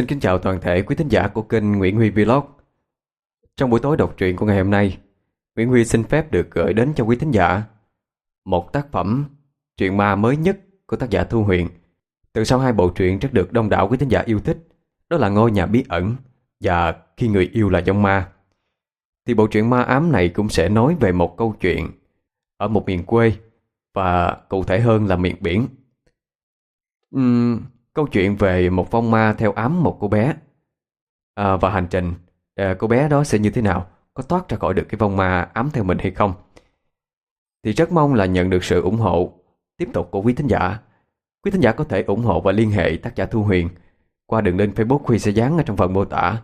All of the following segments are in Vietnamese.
Xin kính chào toàn thể quý thính giả của kênh Nguyễn Huy Vlog. Trong buổi tối đọc truyện của ngày hôm nay Nguyễn Huy xin phép được gửi đến cho quý thính giả Một tác phẩm truyện ma mới nhất của tác giả Thu Huyền. Từ sau hai bộ truyện rất được đông đảo quý thính giả yêu thích Đó là Ngôi Nhà Bí Ẩn và Khi Người Yêu Là Dông Ma. Thì bộ truyện ma ám này cũng sẽ nói về một câu chuyện Ở một miền quê Và cụ thể hơn là miền biển. Uhm, Câu chuyện về một vong ma theo ám một cô bé. À, Và hành trình à, cô bé đó sẽ như thế nào? Có thoát ra khỏi được cái vong ma ám theo mình hay không? Thì rất mong là nhận được sự ủng hộ. Tiếp tục của quý thính giả. Quý thính giả có thể ủng hộ và liên hệ tác giả Thu Huyền Qua đường link Facebook Huy sẽ dán ở trong phần mô tả.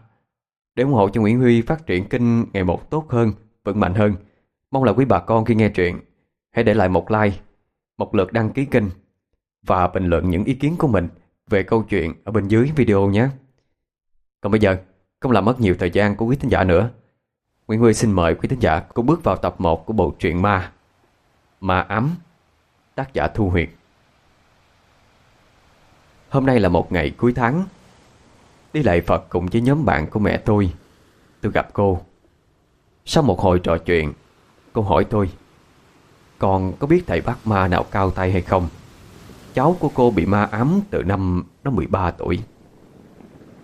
Để ủng hộ cho Nguyễn Huy phát triển kênh ngày một tốt hơn, vững mạnh hơn Mong là quý bà con khi nghe chuyện Hãy để lại một like, một lượt đăng ký kênh Và bình luận những ý kiến của mình về câu chuyện ở bên dưới video nhé. Còn bây giờ, không làm mất nhiều thời gian của quý thính giả nữa. Nguyễn Huy xin mời quý thính giả cùng bước vào tập 1 của bộ truyện ma Ma ấm tác giả Thu Huyệt. Hôm nay là một ngày cuối tháng. Đi lại Phật cùng với nhóm bạn của mẹ tôi. Tôi gặp cô. Sau một hồi trò chuyện, cô hỏi tôi Con có biết thầy bác ma nào cao tay hay không? Cháu của cô bị ma ám từ năm nó 13 tuổi.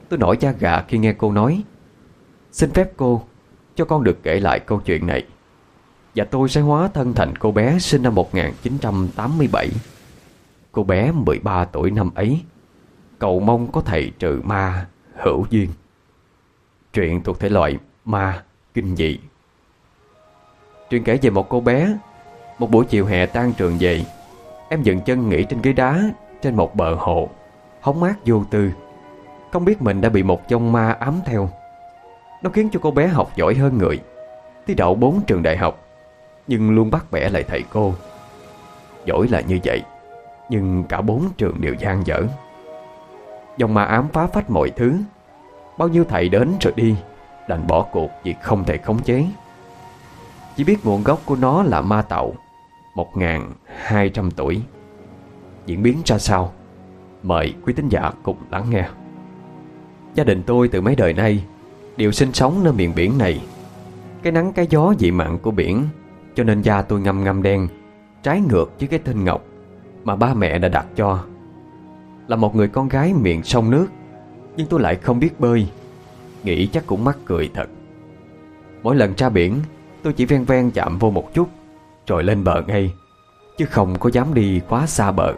Tôi nổi da gà khi nghe cô nói, Xin phép cô cho con được kể lại câu chuyện này. Và tôi sẽ hóa thân thành cô bé sinh năm 1987 Cô bé 13 tuổi năm ấy, Cầu mong có thầy trừ ma hữu duyên. Chuyện thuộc thể loại ma kinh dị. Chuyện kể về một cô bé, Một buổi chiều hè tan trường về Em dừng chân nghỉ trên ghế đá, Trên một bờ hồ. Hóng mát vô tư. Không biết mình đã bị một trong ma ám theo. Nó khiến cho cô bé học giỏi hơn người. Thi đậu bốn trường đại học, Nhưng luôn bắt bẻ lại thầy cô. Giỏi là như vậy, Nhưng cả bốn trường đều gian dở. Dòng ma ám phá phách mọi thứ. Bao nhiêu thầy đến rồi đi, Đành bỏ cuộc vì không thể khống chế. Chỉ biết nguồn gốc của nó là ma tạo. 1.200 tuổi. Diễn biến ra sao? Mời quý tín giả cùng lắng nghe. Gia đình tôi từ mấy đời nay Đều sinh sống nơi miền biển này. Cái nắng cái gió dị mặn của biển, Cho nên da tôi ngâm ngâm đen, Trái ngược với cái tên Ngọc Mà ba mẹ đã đặt cho. Là một người con gái miền sông nước, Nhưng tôi lại không biết bơi, Nghĩ chắc cũng mắc cười thật. Mỗi lần ra biển, Tôi chỉ ven ven chạm vô một chút rồi lên bờ ngay, Chứ không có dám đi quá xa bờ.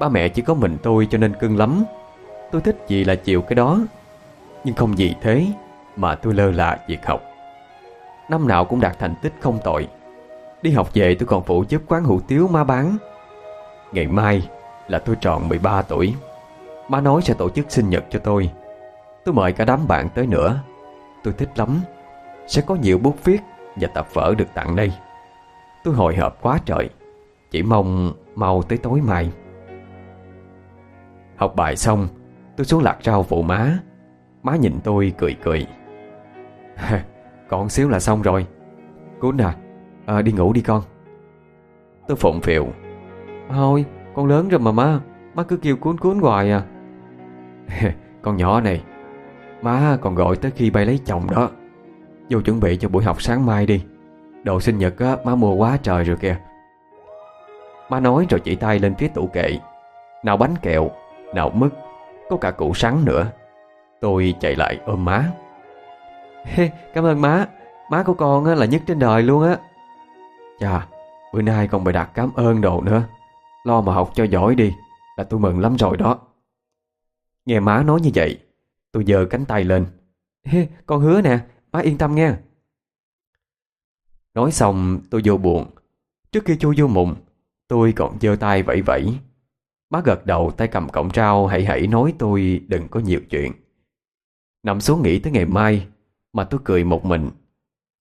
Ba mẹ chỉ có mình tôi cho nên cưng lắm. Tôi thích gì là chịu cái đó. Nhưng không vì thế Mà tôi lơ là việc học. Năm nào cũng đạt thành tích không tội Đi học về tôi còn phụ giúp quán hủ tiếu má bán. Ngày mai là tôi tròn 13 tuổi. Má nói sẽ tổ chức sinh nhật cho tôi. Tôi mời cả đám bạn tới nữa. Tôi thích lắm. Sẽ có nhiều bút viết và tập vở được tặng đây. Tôi hồi hộp quá trời. Chỉ mong mau tới tối mai. Học bài xong Tôi xuống lạc rau phụ má. Má nhìn tôi cười cười. Còn xíu là xong rồi. Cún à, à Đi ngủ đi con. Tôi phụng phiệu Thôi con lớn rồi mà má. Má cứ kêu cuốn cuốn hoài à. Con nhỏ này. Má còn gọi tới khi bay lấy chồng đó. Vô chuẩn bị cho buổi học sáng mai đi. Đồ sinh nhật á, má mua quá trời rồi kìa. Má nói rồi chỉ tay lên phía tủ kệ. Nào bánh kẹo, nào mứt Có cả củ sắn nữa. Tôi chạy lại ôm má. Hey, Cảm ơn má. Má của con á, là nhất trên đời luôn á. Chà, bữa nay còn bày đặt cảm ơn đồ nữa. Lo mà học cho giỏi đi Là tôi mừng lắm rồi đó. Nghe má nói như vậy Tôi giơ cánh tay lên. Hey, Con hứa nè, má yên tâm nghe. Nói xong, tôi vô buồn. Trước khi chui vô mụn Tôi còn giơ tay vẫy vẫy. Má gật đầu tay cầm cọng rau hãy hãy nói tôi đừng có nhiều chuyện. Nằm xuống nghĩ tới ngày mai, Mà tôi cười một mình.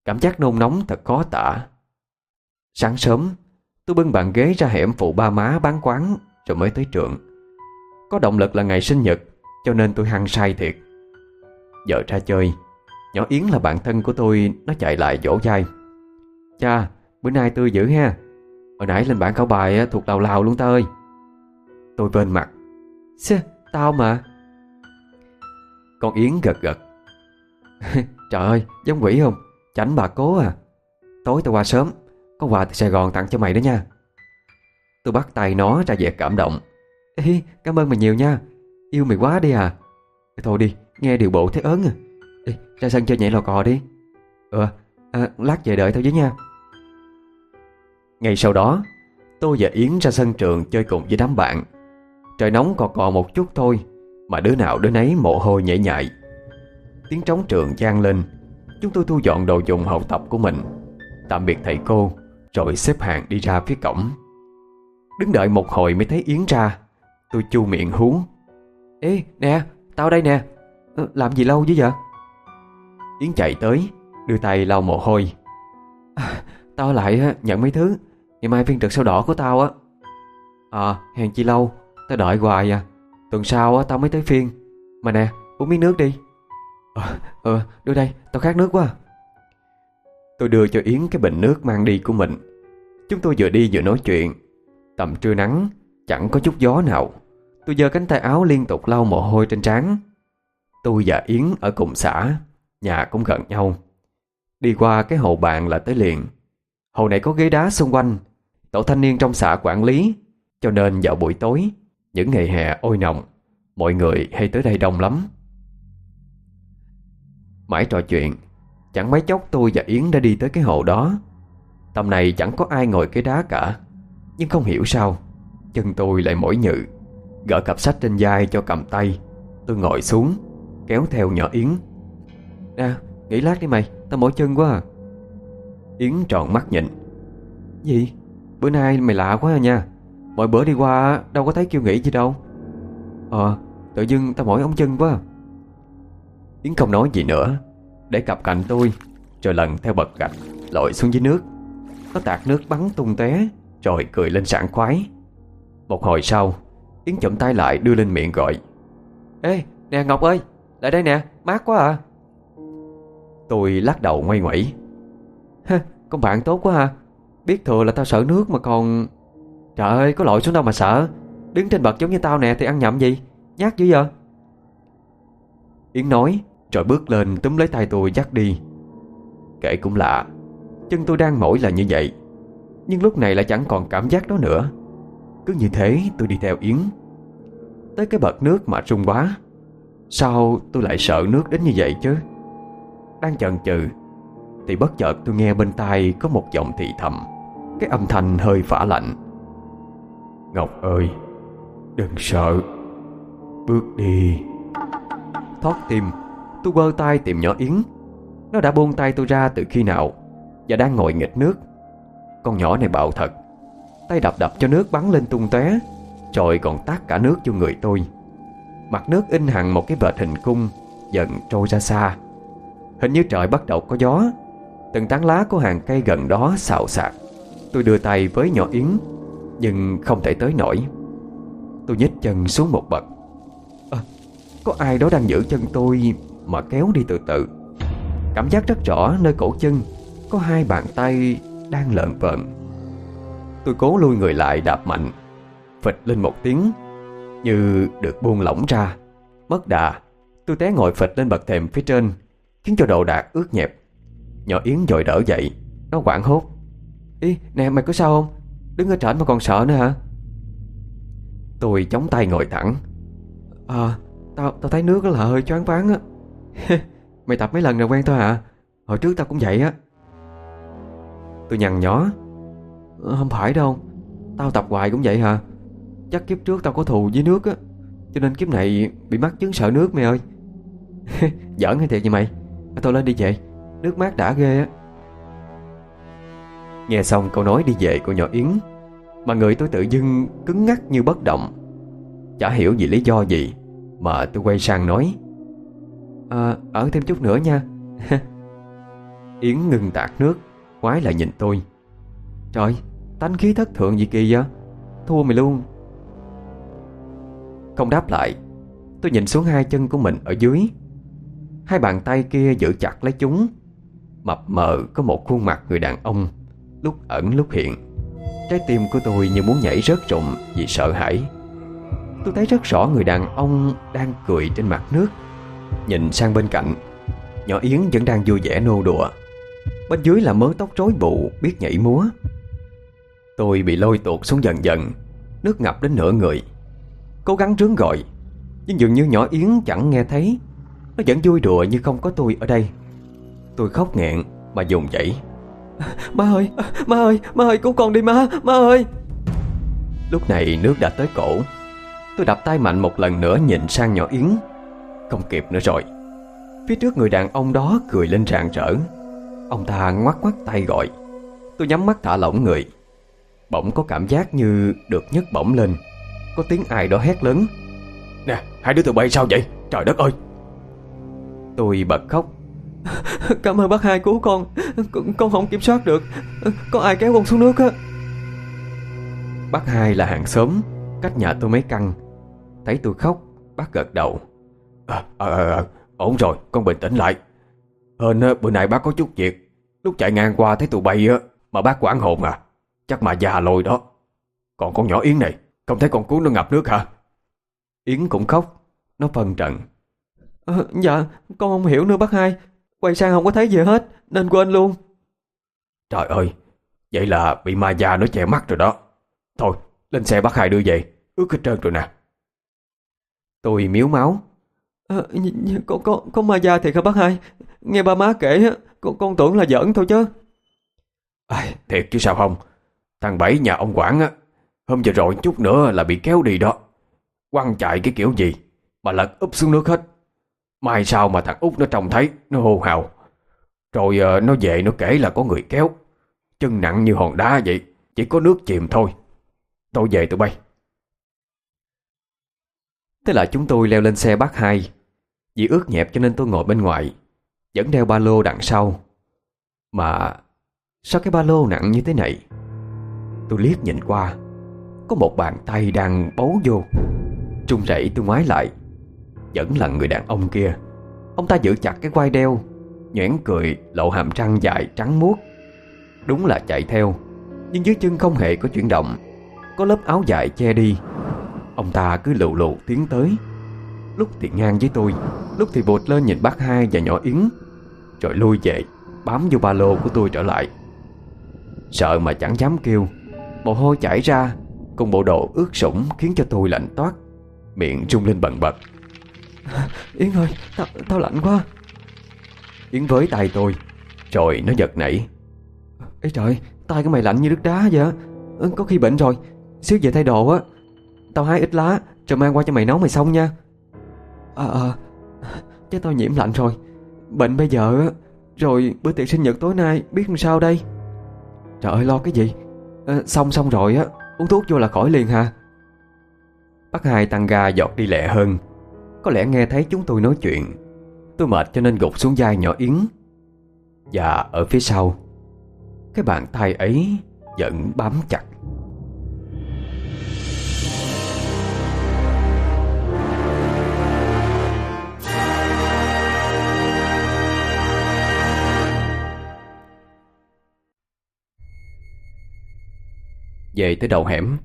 Cảm giác nôn nóng thật khó tả. Sáng sớm, Tôi bưng bàn ghế ra hẻm phụ ba má bán quán, Rồi mới tới trường. Có động lực là ngày sinh nhật, Cho nên tôi hăng say thiệt. Giờ ra chơi, Nhỏ Yến là bạn thân của tôi, Nó chạy lại dỗ dai. Cha, bữa nay tươi dữ ha. Hồi nãy lên bảng khảo bài thuộc lào lào luôn ta ơi. Tôi bên mặt. Xê, tao mà. Con Yến gật gật. Trời ơi giống quỷ không? Chảnh bà cố à. Tối tao qua sớm Có quà từ Sài Gòn tặng cho mày đó nha. Tôi bắt tay nó ra vẻ cảm động. Ê cảm ơn mày nhiều nha. Yêu mày quá đi à. Thôi đi nghe điều bộ thấy ớn à. Ê, ra sân chơi nhảy lò cò đi. Ờ à, lát về đợi tao với nha. Ngày sau đó Tôi và Yến ra sân trường chơi cùng với đám bạn. Trời nóng còn còn một chút thôi Mà đứa nào đứa nấy mồ hôi nhễ nhại. Tiếng trống trường gian lên Chúng tôi thu dọn đồ dùng học tập của mình. Tạm biệt thầy cô Rồi xếp hàng đi ra phía cổng. Đứng đợi một hồi mới thấy Yến ra. Tôi chu miệng hú. Ê nè tao đây nè. Ờ, làm gì lâu chứ vậy? Yến chạy tới. Đưa tay lau mồ hôi. À, Tao lại nhận mấy thứ. Ngày mai phiên trực sao đỏ của tao á. À hèn chi lâu Tao đợi hoài à. Tuần sau á tao mới tới phiên. Mà nè uống miếng nước đi. Ờ ừ, đưa đây tao khát nước quá. Tôi đưa cho Yến cái bình nước mang đi của mình. Chúng tôi vừa đi vừa nói chuyện. Tầm trưa nắng Chẳng có chút gió nào. Tôi giơ cánh tay áo liên tục lau mồ hôi trên trán. Tôi và Yến ở cùng xã Nhà cũng gần nhau. Đi qua cái hồ bạn là tới liền. Hồ này có ghế đá xung quanh, Tổ thanh niên trong xã quản lý, Cho nên vào buổi tối, Những ngày hè ôi nồng, Mọi người hay tới đây đông lắm. Mãi trò chuyện, Chẳng mấy chốc tôi và Yến đã đi tới cái hồ đó. Tầm này chẳng có ai ngồi cái đá cả, Nhưng không hiểu sao, Chân tôi lại mỏi nhự, Gỡ cặp sách trên vai cho cầm tay. Tôi ngồi xuống, Kéo theo nhỏ Yến. Nè nghỉ lát đi mày Tao mỏi chân quá à. Yến tròn mắt nhìn. Gì? Bữa nay mày lạ quá à nha. Mọi bữa đi qua đâu có thấy kêu nghỉ gì đâu. Ờ tự dưng tao mỏi ống chân quá à. Yến không nói gì nữa. Để cặp cạnh tôi Rồi lần theo bậc gạch lội xuống dưới nước. Nó tạt nước bắn tung té Rồi cười lên sảng khoái. Một hồi sau Yến chậm tay lại đưa lên miệng gọi. Ê nè Ngọc ơi Lại đây nè mát quá à Tôi lắc đầu ngoay ngoẩy. Con bạn tốt quá ha Biết thừa là tao sợ nước mà còn Trời ơi, có lội xuống đâu mà sợ. Đứng trên bậc giống như tao nè thì ăn nhậm gì? Nhát dữ giờ? Yến nói, rồi bước lên túm lấy tay tôi dắt đi. Kể cũng lạ, Chân tôi đang mỏi là như vậy. Nhưng lúc này lại chẳng còn cảm giác đó nữa. Cứ như thế tôi đi theo Yến. Tới cái bậc nước mà rung quá. Sao tôi lại sợ nước đến như vậy chứ? Đang chần chừ. Thì bất chợt tôi nghe bên tai Có một giọng thì thầm, Cái âm thanh hơi phả lạnh. Ngọc ơi, Đừng sợ, Bước đi. Thoát tim, Tôi quơ tay tìm nhỏ Yến. Nó đã buông tay tôi ra từ khi nào Và đang ngồi nghịch nước. Con nhỏ này bạo thật, Tay đập đập cho nước bắn lên tung tóe Rồi còn tát cả nước cho người tôi. Mặt nước in hằng một cái vệt hình cung Dần trôi ra xa. Hình như trời bắt đầu có gió. Từng tán lá của hàng cây gần đó xào xạc. Tôi đưa tay với nhỏ Yến Nhưng không thể tới nổi. Tôi nhích chân xuống một bậc. À, Có ai đó đang giữ chân tôi Mà kéo đi từ từ? Cảm giác rất rõ nơi cổ chân Có hai bàn tay đang lợn vợn Tôi cố lui người lại đạp mạnh Phịch lên một tiếng Như được buông lỏng ra. Mất đà Tôi té ngồi phịch lên bậc thềm phía trên. Khiến cho đồ đạc ướt nhẹp. Nhỏ Yến dội đỡ dậy Nó quảng hốt. Ý nè mày có sao không? Đứng ở trển mà còn sợ nữa hả? Tôi chống tay ngồi thẳng. À tao, tao thấy nước là hơi choáng váng á. Mày tập mấy lần rồi quen thôi hả? Hồi trước tao cũng vậy á. Tôi nhằn nhó. Ờ, không phải đâu Tao tập hoài cũng vậy hả? Chắc kiếp trước tao có thù với nước á Cho nên kiếp này bị mắc chứng sợ nước mày ơi. Giỡn hay thiệt vậy mày? À, tôi lên đi về Nước mát đã ghê á. Nghe xong câu nói đi về của nhỏ Yến, Mà người tôi tự dưng cứng ngắc như bất động. Chả hiểu vì lý do gì Mà tôi quay sang nói À ở thêm chút nữa nha. Yến ngừng tạt nước Quái lại nhìn tôi. Trời, tánh khí thất thượng gì kỳ vậy? Thua mày luôn. Không đáp lại, Tôi nhìn xuống hai chân của mình ở dưới. Hai bàn tay kia giữ chặt lấy chúng. Mập mờ có một khuôn mặt người đàn ông, Lúc ẩn lúc hiện. Trái tim của tôi như muốn nhảy rớt rụng Vì sợ hãi. Tôi thấy rất rõ người đàn ông Đang cười trên mặt nước. Nhìn sang bên cạnh, Nhỏ Yến vẫn đang vui vẻ nô đùa. Bên dưới là mớ tóc rối bù, Biết nhảy múa. Tôi bị lôi tuột xuống dần dần, Nước ngập đến nửa người. Cố gắng trướng gọi, Nhưng dường như nhỏ Yến chẳng nghe thấy. Nó vẫn vui đùa như không có tôi ở đây. Tôi khóc nghẹn Mà dùng dãy Má ơi, má ơi, má ơi cứu con đi má, má ơi. Lúc này nước đã tới cổ. Tôi đập tay mạnh một lần nữa nhìn sang nhỏ Yến. Không kịp nữa rồi. Phía trước người đàn ông đó cười lên rạng rỡ. Ông ta ngoắt ngoắt tay gọi. Tôi nhắm mắt thả lỏng người. Bỗng có cảm giác như được nhấc bổng lên. Có tiếng ai đó hét lớn. Nè hai đứa tụi bay sao vậy? Trời đất ơi Tôi bật khóc. Cảm ơn bác hai cứu con. Con không kiểm soát được. Có ai kéo con xuống nước á? Bác hai là hàng xóm. Cách nhà tôi mấy căn. Thấy tôi khóc Bác gật đầu. À, à, à, Ổn rồi con bình tĩnh lại. Hên bữa nay bác có chút việc. Lúc chạy ngang qua thấy tụi bay á Mà bác quản hồn à. Chắc mà già lồi đó. Còn con nhỏ Yến này Không thấy con cứu nó ngập nước hả? Yến cũng khóc Nó phân trận à, Dạ con không hiểu nữa bác hai. Quay sang không có thấy gì hết Nên quên luôn. Trời ơi Vậy là bị ma già nó che mắt rồi đó. Thôi lên xe bác hai đưa về Ướt hết trơn rồi nè. Tôi miếu máu. À, có, có, có ma già thiệt hả bác hai? Nghe ba má kể con, con tưởng là giỡn thôi chứ. À, Thiệt chứ sao không? Thằng Bảy nhà ông Quảng á Hôm vừa rồi chút nữa là bị kéo đi đó. Quăng chạy cái kiểu gì Mà lật úp xuống nước hết Mai sau mà thằng út nó trông thấy Nó hô hào. Rồi uh, nó về nó kể là có người kéo. Chân nặng như hòn đá vậy Chỉ có nước chìm thôi. Tôi về tụi bay. Thế là chúng tôi leo lên xe bác hai. Vì ướt nhẹp cho nên tôi ngồi bên ngoài Vẫn đeo ba lô đằng sau. Mà Sao cái ba lô nặng như thế này? Tôi liếc nhìn qua Có một bàn tay đang bấu vô. Trung rẩy tôi ngoái lại. Vẫn là người đàn ông kia. Ông ta giữ chặt cái quai đeo, Nhoẻn cười, lộ hàm răng dài, trắng muốt. Đúng là chạy theo, Nhưng dưới chân không hề có chuyển động, Có lớp áo dài che đi. Ông ta cứ lù lù tiến tới. Lúc thì ngang với tôi, Lúc thì bột lên nhìn bác hai và nhỏ Yến, Rồi lui về, Bám vô ba lô của tôi trở lại. Sợ mà chẳng dám kêu, Mồ hôi chảy ra, Cùng bộ đồ ướt sũng khiến cho tôi lạnh toát, Miệng rung lên bần bật. Yến ơi tao, tao lạnh quá. Yến với tay tôi. Rồi nó giật nảy. Ê trời tay của mày lạnh như nước đá vậy ừ, Có khi bệnh rồi. Xíu về thay đồ á. Tao hái ít lá Rồi mang qua cho mày nấu mày xong nha. Ờ à, à, Chắc tao nhiễm lạnh rồi. Bệnh bây giờ á. Rồi bữa tiệc sinh nhật tối nay biết làm sao đây? Trời ơi lo cái gì? À, Xong xong rồi á. Uống thuốc vô là khỏi liền hả Bác hai tăng ga giọt đi lẹ hơn có lẽ nghe thấy chúng tôi nói chuyện, Tôi mệt cho nên gục xuống vai nhỏ Yến. Và ở phía sau, Cái bàn tay ấy Vẫn bám chặt. Về tới đầu hẻm,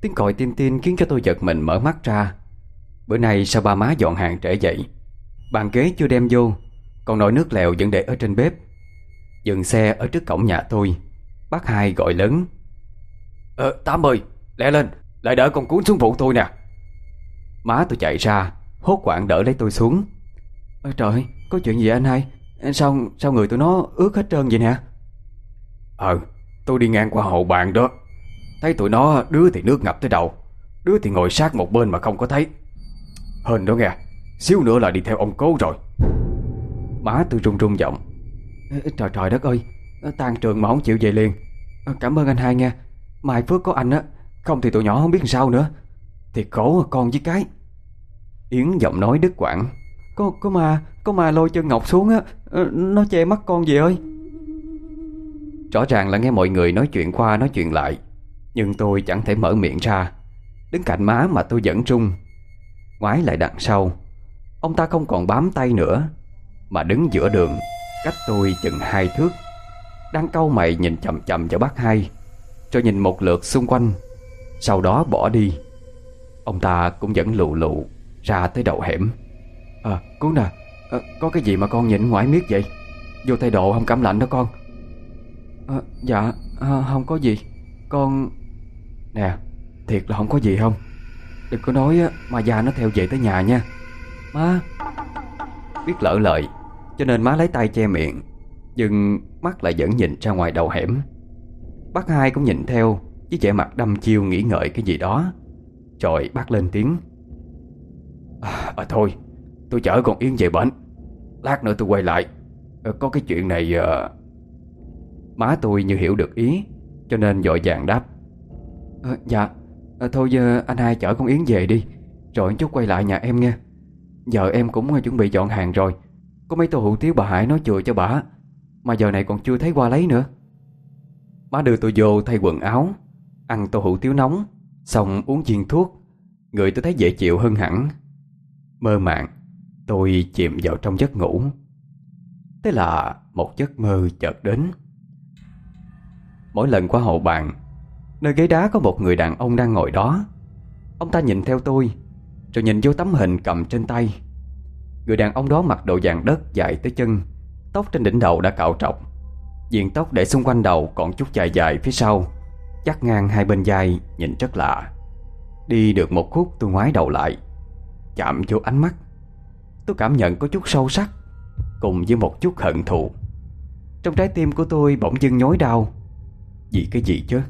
Tiếng còi tin tin khiến cho tôi giật mình mở mắt ra. Bữa nay sao ba má dọn hàng trễ dậy Bàn ghế chưa đem vô, Còn nồi nước lèo vẫn để ở trên bếp. Dừng xe ở trước cổng nhà tôi, Bác hai gọi lớn. Ờ Tám ơi, Lẹ lên, Lại đỡ con cuốn xuống phụ tôi nè. Má tôi chạy ra, Hốt quảng đỡ lấy tôi xuống. Ôi trời, Có chuyện gì anh hai? Sao sao người tụi nó ướt hết trơn vậy nè? Ờ Tôi đi ngang qua hậu bàn đó. Thấy tụi nó, đứa thì nước ngập tới đầu, Đứa thì ngồi sát một bên mà không có thấy. Hên đó nghe Xíu nữa là đi theo ông cố rồi. Má tôi run run giọng. Trời trời đất ơi Tan trường mà không chịu về liền. Cảm ơn anh hai nha. Mai phước có anh á Không thì tụi nhỏ không biết làm sao nữa. Thì khổ con với cái. Yến giọng nói đứt quãng. Có có ma Có ma lôi chân Ngọc xuống á. Nó che mắt con gì ơi. Rõ ràng là nghe mọi người nói chuyện qua nói chuyện lại nhưng tôi chẳng thể mở miệng ra. Đứng cạnh má mà tôi vẫn trung Ngoái lại đằng sau. Ông ta không còn bám tay nữa Mà đứng giữa đường Cách tôi chừng hai thước. Đang câu mày nhìn chầm chầm cho bác hai Rồi nhìn một lượt xung quanh Sau đó bỏ đi. Ông ta cũng vẫn lụ lụ Ra tới đầu hẻm. À cứu nè à, Có cái gì mà con nhìn ngoái miết vậy? Vô thay độ không cảm lạnh đó con. À, Dạ à, Không có gì. Con Nè Thiệt là không có gì không? Đừng có nói mà già nó theo về tới nhà nha. Má. Biết lỡ lời Cho nên má lấy tay che miệng Nhưng mắt lại vẫn nhìn ra ngoài đầu hẻm. Bác hai cũng nhìn theo Với vẻ mặt đăm chiêu nghĩ ngợi cái gì đó. Rồi bác lên tiếng. À, à thôi Tôi chở con Yến về bệnh Lát nữa tôi quay lại. À, Có cái chuyện này à... Má tôi như hiểu được ý Cho nên dội vàng đáp. À, Dạ à, Thôi giờ anh hai chở con Yến về đi. Rồi chút quay lại nhà em nghe. Giờ em cũng ờ, chuẩn bị dọn hàng rồi. Có mấy tô hủ tiếu bà Hải nói chừa cho bà. Mà giờ này còn chưa thấy qua lấy nữa. Má đưa tôi vô thay quần áo Ăn tô hủ tiếu nóng Xong uống viên thuốc. Người tôi thấy dễ chịu hơn hẳn. Mơ màng Tôi chìm vào trong giấc ngủ. Thế là một giấc mơ chợt đến. Mỗi lần qua hậu bàn Nơi ghế đá có một người đàn ông đang ngồi đó. Ông ta nhìn theo tôi, Rồi nhìn vô tấm hình cầm trên tay. Người đàn ông đó mặc đồ vàng đất dài tới chân, Tóc trên đỉnh đầu đã cạo trọc. Diện tóc để xung quanh đầu còn chút dài dài phía sau, Chắc ngang hai bên vai, nhìn rất lạ. Đi được một khúc tôi ngoái đầu lại, Chạm vô ánh mắt. Tôi cảm nhận có chút sâu sắc, Cùng với một chút hận thù. Trong trái tim của tôi bỗng dưng nhói đau. Vì cái gì chứ?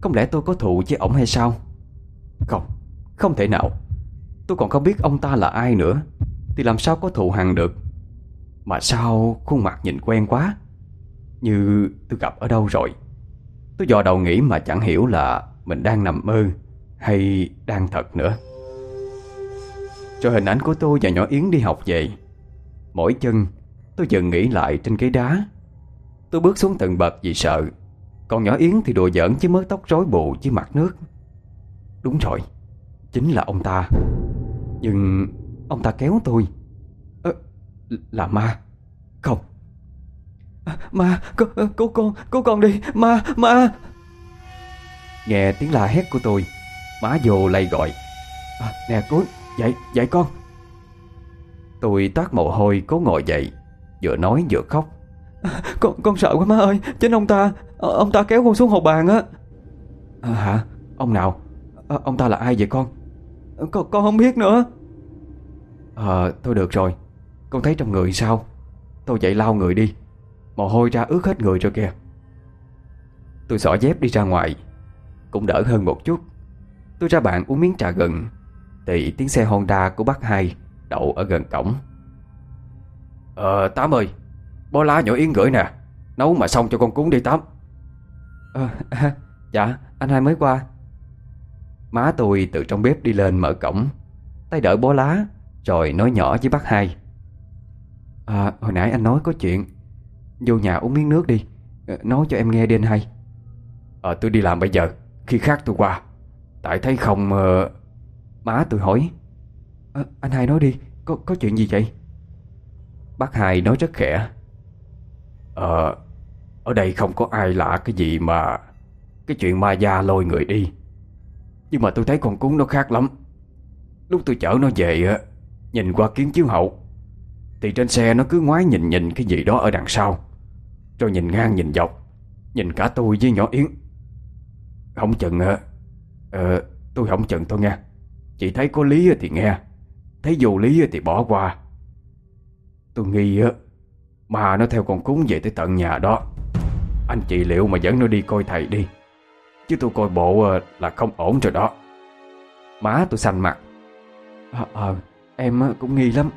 Không lẽ tôi có thù với ổng hay sao? Không Không thể nào. Tôi còn không biết ông ta là ai nữa. Thì làm sao có thù hằn được? Mà sao khuôn mặt nhìn quen quá? Như tôi gặp ở đâu rồi? Tôi dò đầu nghĩ mà chẳng hiểu là Mình đang nằm mơ Hay đang thật nữa. Rồi hình ảnh của tôi và nhỏ Yến đi học về. Mỗi chân, Tôi dần nghĩ lại trên cái đá. Tôi bước xuống tầng bậc vì sợ. Còn nhỏ Yến thì đùa giỡn chứ mớ tóc rối bù chứ mặt nước. Đúng rồi Chính là ông ta. Nhưng ông ta kéo tôi. À, Là ma. Không. À, Ma cứu, cô con Cứu con đi. Ma Ma. Nghe tiếng la hét của tôi Má vô lay gọi. À, Nè cứu Dậy dậy con. Tôi toát mồ hôi cố ngồi dậy Vừa nói vừa khóc. À, Con con sợ quá má ơi. Chính ông ta. Ông ta kéo con xuống hồ bàn á. À, Hả? Ông nào? À, Ông ta là ai vậy con? Con, con không biết nữa. Ờ thôi được rồi. Con thấy trong người sao? Tôi dậy lau người đi. Mồ hôi ra ướt hết người rồi kìa. Tôi xỏ dép đi ra ngoài. Cũng đỡ hơn một chút. Tôi ra bạn uống miếng trà gừng Thì tiếng xe Honda của bác hai Đậu ở gần cổng. Ờ Tám ơi Bó lá nhỏ yến gửi nè. Nấu mà xong cho con cúng đi Tám À, Dạ anh hai mới qua. Má tôi từ trong bếp đi lên mở cổng Tay đỡ bó lá Rồi nói nhỏ với bác hai. À hồi nãy anh nói có chuyện. Vô nhà uống miếng nước đi ờ, Nói cho em nghe đi anh hai. Ờ tôi đi làm bây giờ Khi khác tôi qua. Tại thấy không uh... Má tôi hỏi. À, Anh hai nói đi có, có chuyện gì vậy? Bác hai nói rất khẽ. Ờ ở đây không có ai lạ cái gì mà Cái chuyện ma gia lôi người đi Nhưng mà tôi thấy con cún nó khác lắm. Lúc tôi chở nó về Nhìn qua kiến chiếu hậu, Thì trên xe nó cứ ngoái nhìn nhìn cái gì đó ở đằng sau, Rồi nhìn ngang nhìn dọc, Nhìn cả tôi với nhỏ Yến. Không chừng Ờ tôi không chừng thôi nghe. Chị thấy có lý thì nghe, Thấy vô lý thì bỏ qua. Tôi nghi á Mà nó theo con cúng về tới tận nhà đó. Anh chị liệu mà dẫn nó đi coi thầy đi. Chứ tôi coi bộ là không ổn rồi đó. Má tôi xanh mặt. Ờ à, à, Em cũng nghi lắm.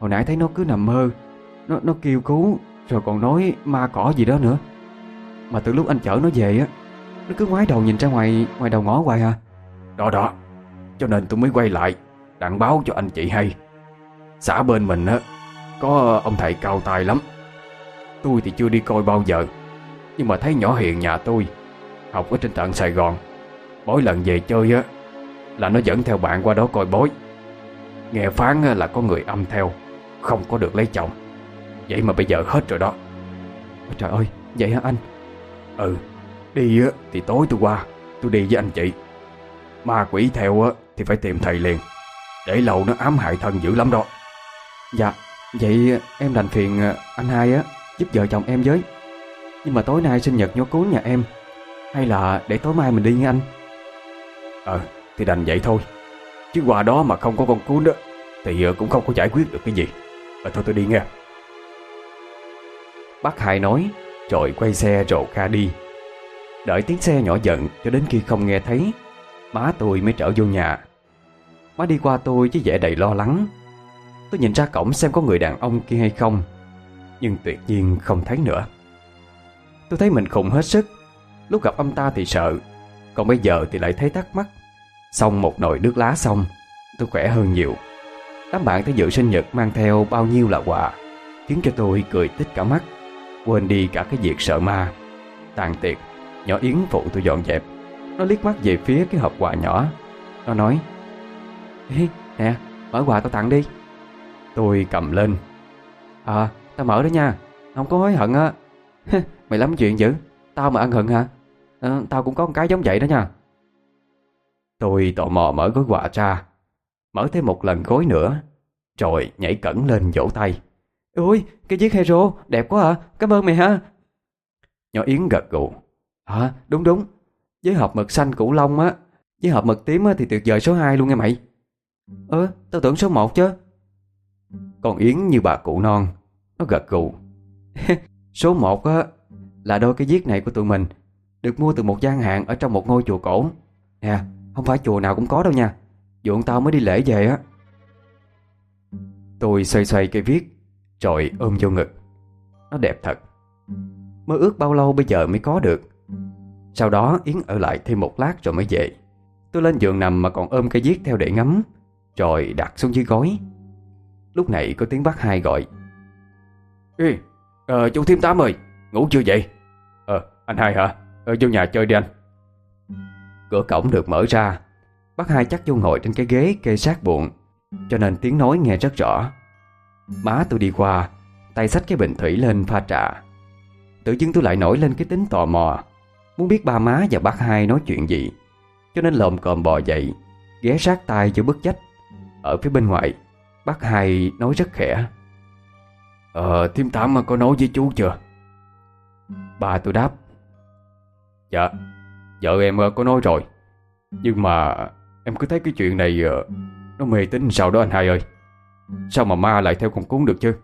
Hồi nãy thấy nó cứ nằm mơ. Nó nó kêu cứu Rồi còn nói ma cỏ gì đó nữa. Mà từ lúc anh chở nó về á Nó cứ ngoái đầu nhìn ra ngoài ngoài đầu ngõ hoài à. Đó đó. Cho nên tôi mới quay lại Đặng báo cho anh chị hay. Xã bên mình á Có ông thầy cao tài lắm. Tôi thì chưa đi coi bao giờ nhưng mà thấy nhỏ hiền nhà tôi, Học ở trên tận Sài Gòn, Mỗi lần về chơi á, Là nó dẫn theo bạn qua đó coi bói. Nghe phán là có người âm theo, Không có được lấy chồng. Vậy mà bây giờ hết rồi đó. Trời ơi, vậy hả anh? Ừ Đi á, thì tối tôi qua, Tôi đi với anh chị. Ma quỷ theo á, thì phải tìm thầy liền, Để lâu nó ám hại thân dữ lắm đó. Dạ Vậy em đành phiền à, anh hai á, Giúp vợ chồng em với. Nhưng mà tối nay sinh nhật nhó cuốn nhà em. Hay là để tối mai mình đi nha anh? Ờ thì đành vậy thôi. Chứ qua đó mà không có con cuốn đó Thì ờ, cũng không có giải quyết được cái gì. Ờ thôi tôi đi nghe. Bác hai nói Rồi quay xe rồ kha đi. Đợi tiếng xe nhỏ dần cho đến khi không nghe thấy Má tôi mới trở vô nhà. Má đi qua tôi với vẻ đầy lo lắng. Tôi nhìn ra cổng xem có người đàn ông kia hay không Nhưng tuyệt nhiên không thấy nữa Tôi thấy mình khùng hết sức. Lúc gặp ông ta thì sợ Còn bây giờ thì lại thấy thắc mắc. Xong một nồi nước lá xong Tôi khỏe hơn nhiều. Đám bạn tới dự sinh nhật mang theo bao nhiêu là quà Khiến cho tôi cười tích cả mắt Quên đi cả cái việc sợ ma. Tàn tiệc Nhỏ Yến phụ tôi dọn dẹp. Nó liếc mắt về phía cái hộp quà nhỏ. Nó nói Ê, nè, mở quà tao tặng đi. Tôi cầm lên À, tao mở đó nha Không có hối hận á. Mày lắm chuyện dữ. Tao mà ăn hận hả? À, Tao cũng có một cái giống vậy đó nha. Tôi tò mò mở gói quà ra. Mở thêm một lần gói nữa Rồi nhảy cẩn lên vỗ tay. Ôi, cái chiếc hero, đẹp quá à. Cảm ơn mày ha. Nhỏ Yến gật gù. À, đúng đúng. Với hộp mực xanh củ lông á Với hộp mực tím á, thì tuyệt vời số 2 luôn nghe mày. Ơ, tao tưởng số 1 chứ. Còn Yến như bà cụ non Nó gật gù. Số 1 á là đôi cái viết này của tụi mình Được mua từ một gian hàng ở trong một ngôi chùa cổ. Nè, không phải chùa nào cũng có đâu nha. Dượng tao mới đi lễ về á. Tôi xoay xoay cây viết Rồi ôm vô ngực. Nó đẹp thật. Mơ ước bao lâu bây giờ mới có được. Sau đó Yến ở lại thêm một lát rồi mới về. Tôi lên giường nằm mà còn ôm cây viết theo để ngắm Rồi đặt xuống dưới gối. Lúc này có tiếng bác hai gọi. Ê, ờ, à, chú Thiêm Tám ơi, ngủ chưa vậy? Anh hai hả? Ờ, vô nhà chơi đi anh. Cửa cổng được mở ra. Bác hai chắc vô ngồi trên cái ghế kê sát buồn Cho nên tiếng nói nghe rất rõ. Má tôi đi qua Tay xách cái bình thủy lên pha trà. Tự dưng tôi lại nổi lên cái tính tò mò Muốn biết ba má và bác hai nói chuyện gì. Cho nên lồm còm bò dậy Ghé sát tay giữa bức chách. Ở phía bên ngoài Bác hai nói rất khẽ. Ờ, thím Tám mà có nói với chú chưa? Ba tôi đáp Dạ, vợ em ờ, có nói rồi. Nhưng mà em cứ thấy cái chuyện này ờ, Nó mê tín sao đó anh hai ơi. Sao mà ma lại theo con cún được chứ?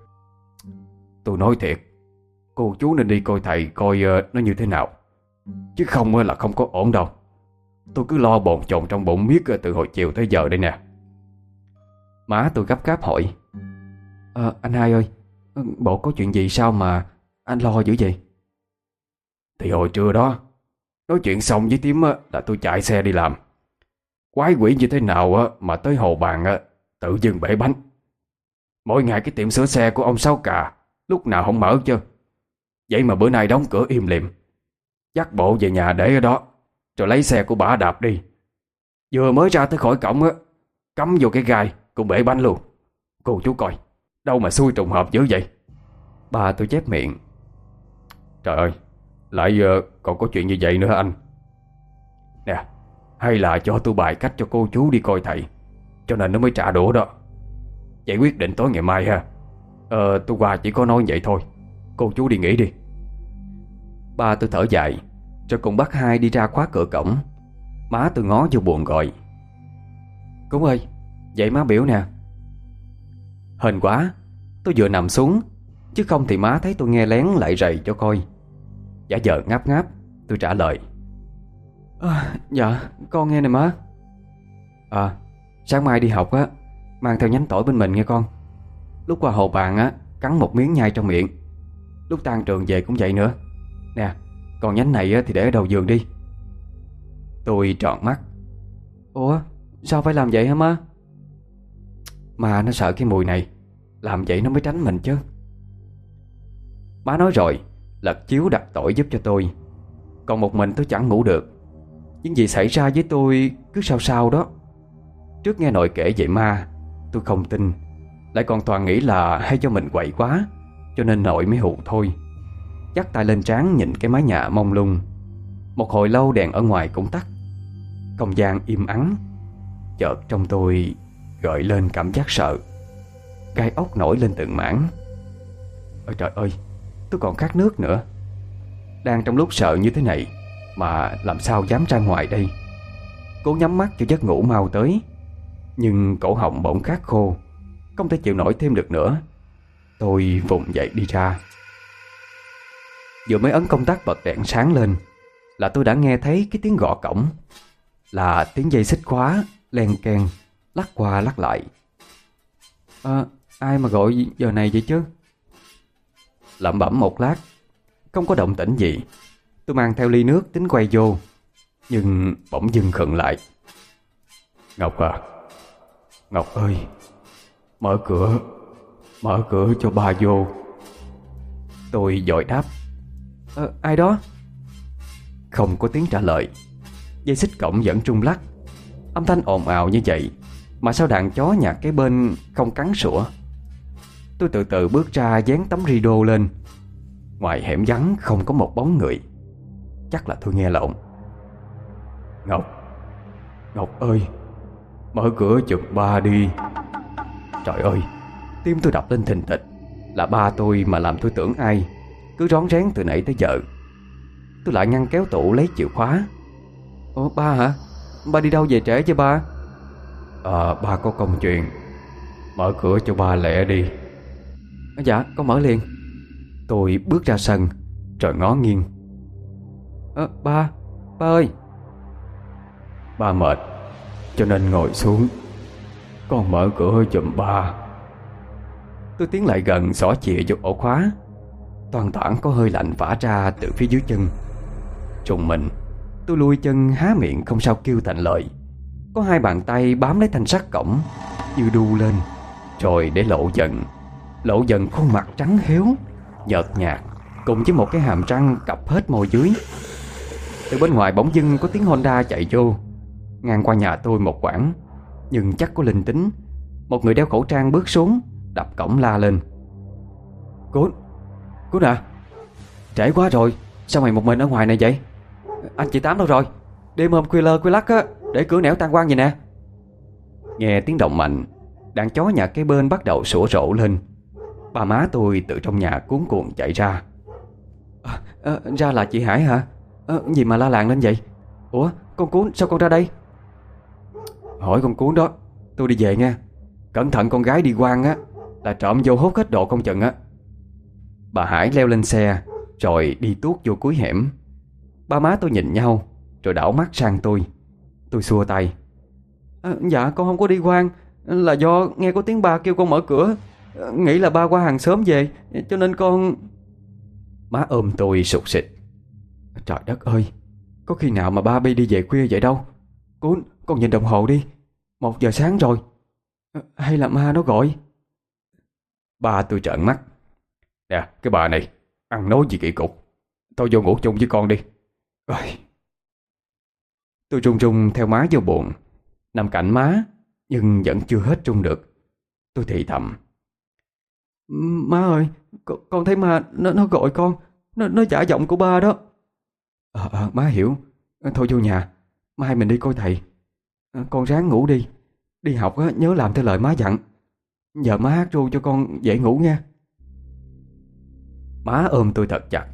Tôi nói thiệt Cô chú nên đi coi thầy coi ờ, nó như thế nào. Chứ không là không có ổn đâu. Tôi cứ lo bồn chồn trong bụng miết từ hồi chiều tới giờ đây nè. Má tôi gấp gáp hỏi. À, Anh hai ơi Bộ có chuyện gì sao mà Anh lo dữ vậy? Thì hồi trưa đó Nói chuyện xong với tím là tôi chạy xe đi làm. Quái quỷ như thế nào mà tới hồ bàn tự dưng bể bánh. Mỗi ngày cái tiệm sửa xe của ông Sáu Cà, Lúc nào không mở chứ? Vậy mà bữa nay đóng cửa im lìm. Dắt bộ về nhà để ở đó, Rồi lấy xe của bà đạp đi. Vừa mới ra tới khỏi cổng á, Cắm vô cái gai, cũng bể bánh luôn. Cô chú coi, Đâu mà xui trùng hợp dữ vậy? Bà tôi chép miệng. Trời ơi lại giờ còn có chuyện như vậy nữa hả anh? Nè, Hay là cho tôi bài cách cho cô chú đi coi thầy, Cho nên nó mới trả đũa đó. Vậy quyết định tối ngày mai ha. Ờ tôi qua chỉ có nói vậy thôi. Cô chú đi nghỉ đi. Ba tôi thở dài, Rồi cùng bác hai đi ra khóa cửa cổng. Má tôi ngó vô buồn gọi. Cúng ơi, Dậy má biểu nè. Hên quá, Tôi vừa nằm xuống, Chứ không thì má thấy tôi nghe lén lại rầy cho coi. Giả vờ ngáp ngáp Tôi trả lời. À, Dạ con nghe nè má. À sáng mai đi học á Mang theo nhánh tỏi bên mình nghe con. Lúc qua hồ bàn á Cắn một miếng nhai trong miệng. Lúc tan trường về cũng vậy nữa. Nè còn nhánh này á, thì để ở đầu giường đi. Tôi trọn mắt. Ủa sao phải làm vậy hả má? Mà nó sợ cái mùi này Làm vậy nó mới tránh mình chứ. Má nói rồi Lật chiếu đặt tội giúp cho tôi. Còn một mình tôi chẳng ngủ được. Những gì xảy ra với tôi cứ sao sao đó. Trước nghe nội kể vậy ma, Tôi không tin. Lại còn toàn nghĩ là hay cho mình quậy quá, Cho nên nội mới hù thôi. Dắt tay lên trán nhìn cái mái nhà mông lung. Một hồi lâu đèn ở ngoài cũng tắt. Không gian im ắng. Chợt trong tôi gợi lên cảm giác sợ. Gai ốc nổi lên từng mảng. Ôi trời ơi! Tôi còn khát nước nữa. Đang trong lúc sợ như thế này Mà làm sao dám ra ngoài đây? Cố nhắm mắt cho giấc ngủ mau tới Nhưng cổ họng bỗng khát khô Không thể chịu nổi thêm được nữa. Tôi vùng dậy đi ra. Vừa mới ấn công tắc bật đèn sáng lên Là tôi đã nghe thấy cái tiếng gõ cổng Là tiếng dây xích khóa Len keng Lắc qua lắc lại. À, Ai mà gọi giờ này vậy chứ? Lẩm bẩm một lát. Không có động tĩnh gì. Tôi mang theo ly nước tính quay vô Nhưng bỗng dưng khựng lại. Ngọc à Ngọc ơi Mở cửa Mở cửa cho bà vô. Tôi dội đáp à, Ai đó? Không có tiếng trả lời. Dây xích cổng vẫn trung lắc. Âm thanh ồn ào như vậy Mà sao đàn chó nhà cái bên không cắn sủa? Tôi từ từ bước ra dán tấm rideau lên. Ngoài hẻm vắng không có một bóng người. Chắc là tôi nghe lộn Ngọc Ngọc ơi, Mở cửa chụp ba đi. Trời ơi, Tim tôi đập lên thình thịch. Là ba tôi mà làm tôi tưởng ai. Cứ rón rén từ nãy tới giờ. Tôi lại ngăn kéo tủ lấy chìa khóa. Ủa, ba hả? Ba đi đâu về trễ chứ ba? À ba có công chuyện. Mở cửa cho ba lẹ đi. Dạ con mở liền. Tôi bước ra sân Rồi ngó nghiêng. À, Ba Ba ơi. Ba mệt Cho nên ngồi xuống. Con mở cửa giùm ba. Tôi tiến lại gần xỏ chìa vô ổ khóa. Toàn toản có hơi lạnh vả ra từ phía dưới chân. Trùng mình Tôi lui chân há miệng không sao kêu thành lời. Có hai bàn tay bám lấy thanh sắt cổng Như đu lên Rồi để lộ dần Lộ dần khuôn mặt trắng héo, Nhợt nhạt, Cùng với một cái hàm răng cặp hết môi dưới. Từ bên ngoài bỗng dưng có tiếng Honda chạy vô. Ngang qua nhà tôi một quãng, Nhưng chắc có linh tính. Một người đeo khẩu trang bước xuống, Đập cổng la lên. Cún Cún à Trễ quá rồi, Sao mày một mình ở ngoài này vậy? Anh chị Tám đâu rồi? Đêm hôm khuya lơ khuya lắc á, Để cửa nẻo tan quang vậy nè. Nghe tiếng động mạnh, Đàn chó nhà cái bên bắt đầu sủa rộ lên. Bà má tôi từ trong nhà cuốn cuồng chạy ra. À, à, Ra là chị Hải hả? À, Gì mà la làng lên vậy? Ủa con cuốn sao con ra đây? Hỏi con cuốn đó Tôi đi về nha Cẩn thận con gái đi quan á Là trộm vô hút hết độ con chừng á. Bà Hải leo lên xe Rồi đi tuốt vô cuối hẻm. Ba má tôi nhìn nhau Rồi đảo mắt sang tôi. Tôi xua tay. À, Dạ con không có đi quan Là do nghe có tiếng ba kêu con mở cửa. Nghĩ là ba qua hàng xóm về Cho nên con Má ôm tôi sụt xịt Trời đất ơi Có khi nào mà ba bay đi về khuya vậy đâu? Cún con nhìn đồng hồ đi. Một giờ sáng rồi. Hay là ma nó gọi? Ba tôi trợn mắt. Nè cái bà này Ăn nói gì kỳ cục? Thôi vô ngủ chung với con đi. Ôi. Tôi run run theo má vô bụng Nằm cạnh má Nhưng vẫn chưa hết trung được. Tôi thì thầm Má ơi con, con thấy ma nó, nó gọi con. Nó, nó giả giọng của ba đó. Ờ à, à, má hiểu. Thôi vô nhà. Mai mình đi coi thầy. À, Con ráng ngủ đi. Đi học á, nhớ làm theo lời má dặn. Giờ má hát ru cho con dễ ngủ nha. Má ôm tôi thật chặt.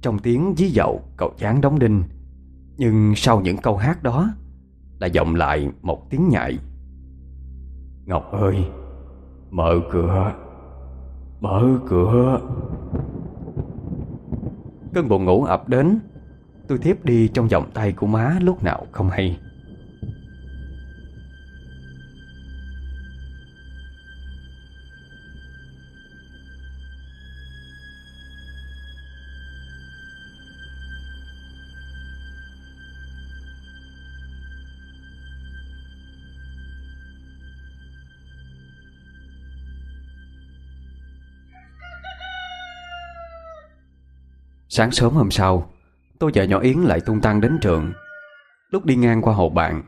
Trong tiếng dí dậu cậu chán đóng đinh. Nhưng sau những câu hát đó Là vọng lại một tiếng nhại. Ngọc ơi Mở cửa Mở cửa. Cơn buồn ngủ ập đến. Tôi thiếp đi trong vòng tay của má lúc nào không hay. Sáng sớm hôm sau Tôi và nhỏ Yến lại tung tăng đến trường. Lúc đi ngang qua hồ bạn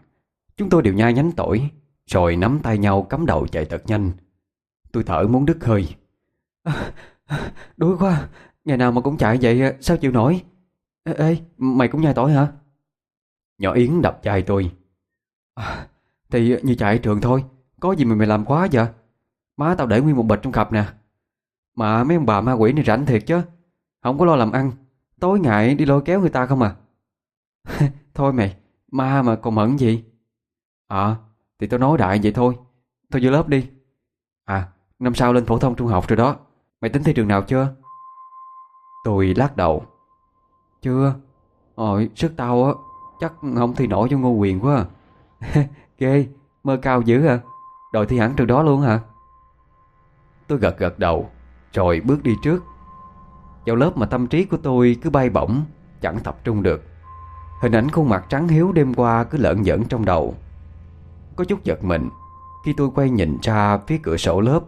Chúng tôi đều nhai nhánh tỏi Rồi nắm tay nhau cắm đầu chạy thật nhanh. Tôi thở muốn đứt hơi. À, à, Đuối quá Ngày nào mà cũng chạy vậy sao chịu nổi? Ê, ê mày cũng nhai tỏi hả? Nhỏ Yến đập chai tôi. À, Thì như chạy trường thôi Có gì mà mày làm quá vậy? Má tao để nguyên một bịch trong cặp nè. Mà mấy ông bà ma quỷ này rảnh thiệt chứ không có lo làm ăn. Tối ngại đi lôi kéo người ta không à? Thôi mày, Ma mà còn mẫn gì? À thì tao nói đại vậy thôi. Thôi vô lớp đi. À năm sau lên phổ thông trung học rồi đó. Mày tính thi trường nào chưa? Tôi lắc đầu. Chưa. Ôi, sức tao á, Chắc không thi nổi cho ngô quyền quá à. Ghê, Mơ cao dữ à. Đòi thi hẳn trường đó luôn hả? Tôi gật gật đầu, Rồi bước đi trước. Vào lớp mà tâm trí của tôi cứ bay bổng, Chẳng tập trung được. Hình ảnh khuôn mặt trắng hiếu đêm qua cứ lợn giỡn trong đầu. Có chút giật mình Khi tôi quay nhìn ra phía cửa sổ lớp.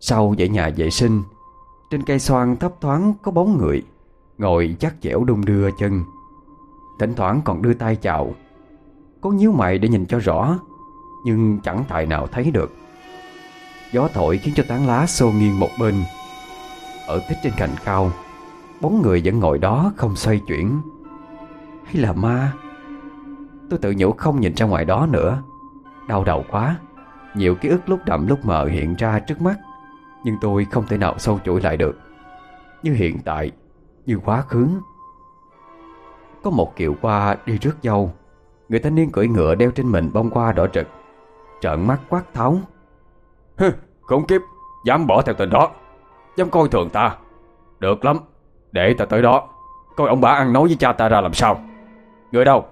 Sau dãy nhà vệ sinh, Trên cây xoan thấp thoáng có bóng người, Ngồi chắc dẻo đung đưa chân. Thỉnh thoảng còn đưa tay chào. Cố nhíu mày để nhìn cho rõ, Nhưng chẳng tài nào thấy được. Gió thổi khiến cho tán lá xô nghiêng một bên. Ở tích trên cành cao. Bóng người vẫn ngồi đó không xoay chuyển. Hay là ma? Tôi tự nhủ không nhìn ra ngoài đó nữa. Đau đầu quá. Nhiều ký ức lúc đậm lúc mờ hiện ra trước mắt. Nhưng tôi không thể nào sâu chuỗi lại được. Như hiện tại Như quá khứ. Có một kiệu qua đi rước dâu. Người thanh niên cưỡi ngựa đeo trên mình bông hoa đỏ trực Trợn mắt quát tháo. Hừ, khốn kiếp. Dám bỏ theo tình đó. Dám coi thường ta. Được lắm. Để ta tới đó. Coi ông bà ăn nói với cha ta ra làm sao. Người đâu?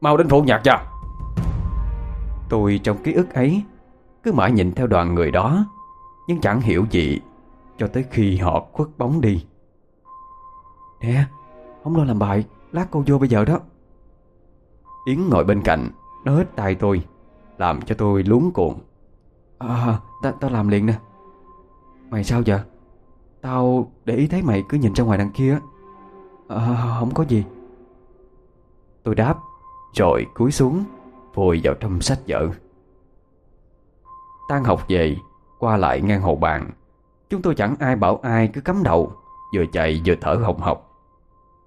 Mau đến phủ nhạc cha. Tôi trong ký ức ấy Cứ mãi nhìn theo đoàn người đó Nhưng chẳng hiểu gì Cho tới khi họ khuất bóng đi. Nè Không lo làm bài Lát cô vô bây giờ đó. Yến ngồi bên cạnh Nó hết tay tôi Làm cho tôi luống cuộn À ta, ta làm liền nè. Mày sao vậy Tao để ý thấy mày cứ nhìn ra ngoài đằng kia À không có gì. Tôi đáp Rồi cúi xuống, Vùi vào trong sách vở Tan học về, Qua lại ngang hồ bàn. Chúng tôi chẳng ai bảo ai cứ cắm đầu, Vừa chạy vừa thở hồng hộc.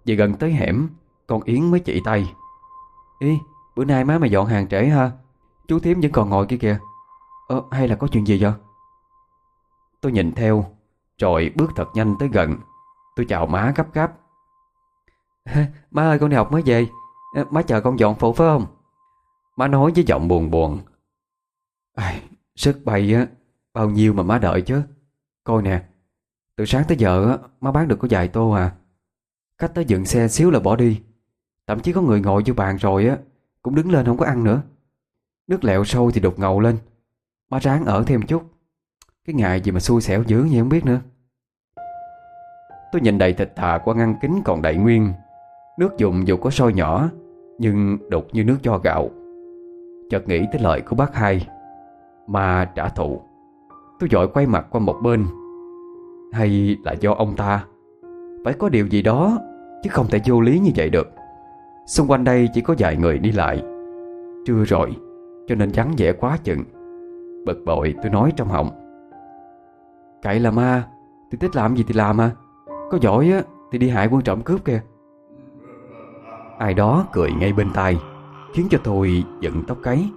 Về gần tới hẻm, Con Yến mới chỉ tay. Ý, bữa nay má mày dọn hàng trễ ha? Chú Thiếm vẫn còn ngồi kia kìa. Ờ hay là có chuyện gì vậy? Tôi nhìn theo rồi bước thật nhanh tới gần. Tôi chào má gấp gáp. Má ơi con đi học mới về. Má chờ con dọn phụ phải không? Má nói với giọng buồn buồn. Ai, Sức bay á Bao nhiêu mà má đợi chứ? Coi nè Từ sáng tới giờ á má bán được có vài tô à. Khách tới dựng xe xíu là bỏ đi. Thậm chí có người ngồi vô bàn rồi á Cũng đứng lên không có ăn nữa. Nước lẹo sâu thì đục ngầu lên. Má ráng ở thêm chút. Cái ngày gì mà xui xẻo dữ vậy không biết nữa. Tôi nhìn đầy thịt thà qua ngăn kính còn đầy nguyên. Nước dùng dù có sôi nhỏ, Nhưng đục như nước cho gạo. Chợt nghĩ tới lời của bác hai, Mà trả thù. Tôi dội quay mặt qua một bên. Hay là do ông ta? Phải có điều gì đó, Chứ không thể vô lý như vậy được. Xung quanh đây chỉ có vài người đi lại. Trưa rồi, Cho nên vắng vẻ quá chừng. Bực bội, tôi nói trong họng. Cậy là ma. Thì thích làm gì thì làm à. Có giỏi á, thì đi hại quân trộm cướp kìa. Ai đó cười ngay bên tai, Khiến cho tôi giận tóc gáy.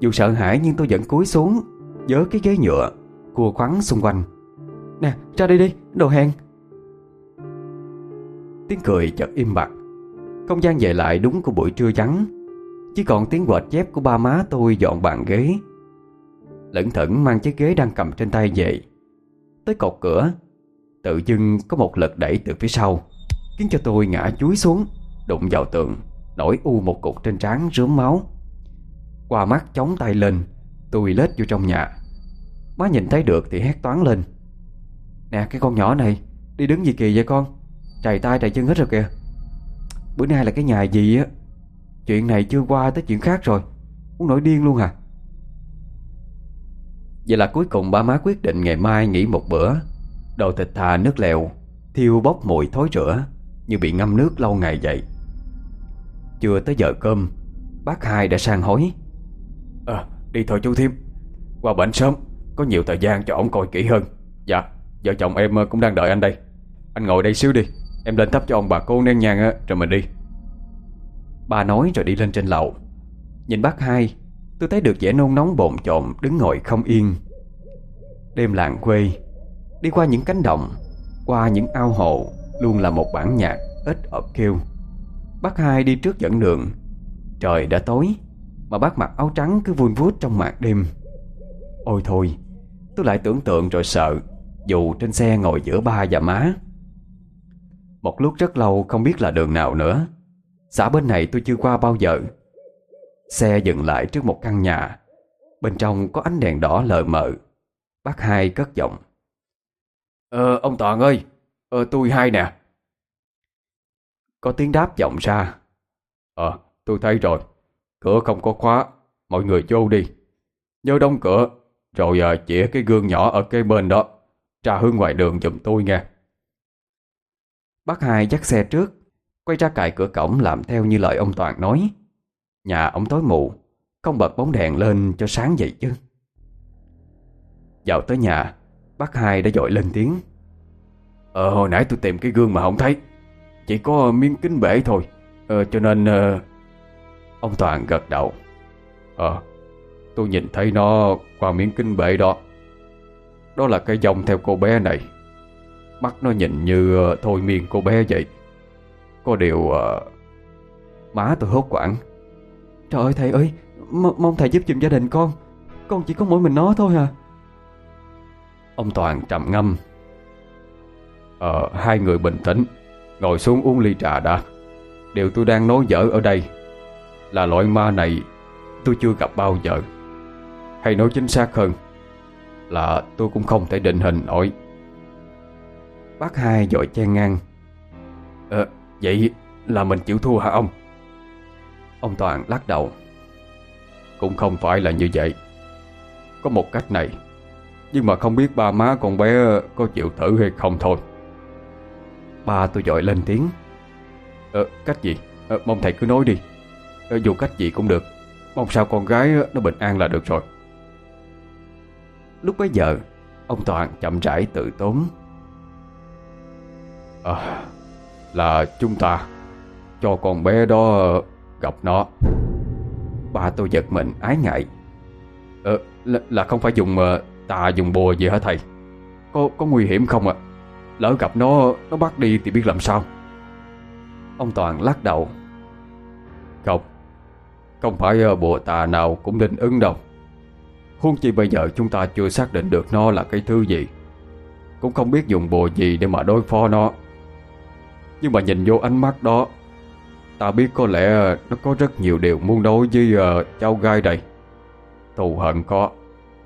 Dù sợ hãi nhưng tôi vẫn cúi xuống Dớ cái ghế nhựa, Cua khoắn xung quanh. Nè, ra đây đi, đồ hèn Tiếng cười chợt im bặt. Không gian về lại đúng của buổi trưa vắng. Chỉ còn tiếng quệt dép của ba má tôi dọn bàn ghế. Lẩn thẩn mang chiếc ghế đang cầm trên tay về. Tới cột cửa. Tự dưng có một lực đẩy từ phía sau, Khiến cho tôi ngã chuối xuống, Đụng vào tường Nổi u một cục trên trán rướm máu. Qua mắt chống tay lên, Tôi lết vô trong nhà. Má nhìn thấy được thì hét toán lên. Nè, cái con nhỏ này, Đi đứng gì kỳ vậy con? Trầy tay trầy chân hết rồi kìa. Bữa nay là cái nhà gì á? Chuyện này chưa qua tới chuyện khác rồi. Muốn nổi điên luôn à? Vậy là cuối cùng ba má quyết định ngày mai nghỉ một bữa. Đồ thịt thà nước lèo Thiêu bốc mùi thối rữa Như bị ngâm nước lâu ngày vậy. Chưa tới giờ cơm Bác hai đã sang hối. À, Đi thôi chú Thiêm Qua bệnh sớm Có nhiều thời gian cho ông coi kỹ hơn. Dạ Vợ chồng em cũng đang đợi anh đây. Anh ngồi đây xíu đi Em lên thắp cho ông bà cô nén nhang rồi mình đi. Bà nói rồi đi lên trên lầu. Nhìn bác hai Tôi thấy được vẻ nôn nóng bồn chồn Đứng ngồi không yên. Đêm làng quê, Đi qua những cánh đồng, Qua những ao hồ, Luôn là một bản nhạc ít ộp kêu. Bác hai đi trước dẫn đường. Trời đã tối, Mà bác mặc áo trắng cứ vui vút trong màn đêm. Ôi thôi, Tôi lại tưởng tượng rồi sợ, Dù trên xe ngồi giữa ba và má. Một lúc rất lâu không biết là đường nào nữa. Xã bên này tôi chưa qua bao giờ. Xe dừng lại trước một căn nhà. Bên trong có ánh đèn đỏ lờ mờ. Bác hai cất giọng. Ờ ông Toàn ơi Ờ tôi hai nè. Có tiếng đáp vọng ra. Ờ tôi thấy rồi. Cửa không có khóa Mọi người vô đi. Nhớ đóng cửa Rồi à, chĩa cái gương nhỏ ở cái bên đó. Ra hướng ngoài đường giùm tôi nghe. Bác hai dắt xe trước Quay ra cài cửa cổng làm theo như lời ông Toàn nói Nhà ông tối mù, Không bật bóng đèn lên cho sáng vậy chứ. Vào tới nhà, Bác hai đã dội lên tiếng. Ờ hồi nãy tôi tìm cái gương mà không thấy, Chỉ có miếng kính bể thôi. Ờ cho nên ờ... Ông Toàn gật đầu. Ờ Tôi nhìn thấy nó qua miếng kính bể đó. Đó là cái dòng theo cô bé này. Mắt nó nhìn như ờ, thôi miên cô bé vậy. Có điều uh... Má tôi hốt quảng. Trời ơi, thầy ơi Mong thầy giúp giùm gia đình con. Con chỉ có mỗi mình nó thôi à. Ông Toàn trầm ngâm. Ờ hai người bình tĩnh, Ngồi xuống uống ly trà đã. Điều tôi đang nói dở ở đây Là loại ma này Tôi chưa gặp bao giờ. Hay nói chính xác hơn Là tôi cũng không thể định hình nổi. Bác hai dội chen ngang. Ờ Vậy là mình chịu thua hả ông? Ông Toàn lắc đầu. Cũng không phải là như vậy. Có một cách này. Nhưng mà không biết ba má con bé có chịu thử hay không thôi. Ba tôi dội lên tiếng. Ờ cách gì? Ờ, Mong thầy cứ nói đi. Ờ, Dù cách gì cũng được. Mong sao con gái nó bình an là được rồi. Lúc bấy giờ Ông Toàn chậm rãi tự tốn. À, Là chúng ta. Cho con bé đó gặp nó. Ba tôi giật mình ái ngại. Ờ, là, là không phải dùng uh, tà dùng bùa gì hả thầy? Có có nguy hiểm không ạ? Lỡ gặp nó Nó bắt đi thì biết làm sao? Ông Toàn lắc đầu. Không Không phải uh, bùa tà nào cũng định ứng đâu. Huống chi bây giờ chúng ta chưa xác định được nó là cái thứ gì. Cũng không biết dùng bùa gì để mà đối phó nó. Nhưng mà nhìn vô ánh mắt đó Ta biết có lẽ ờ, nó có rất nhiều điều muốn đối với uh, cháu gái đây. Thù hận có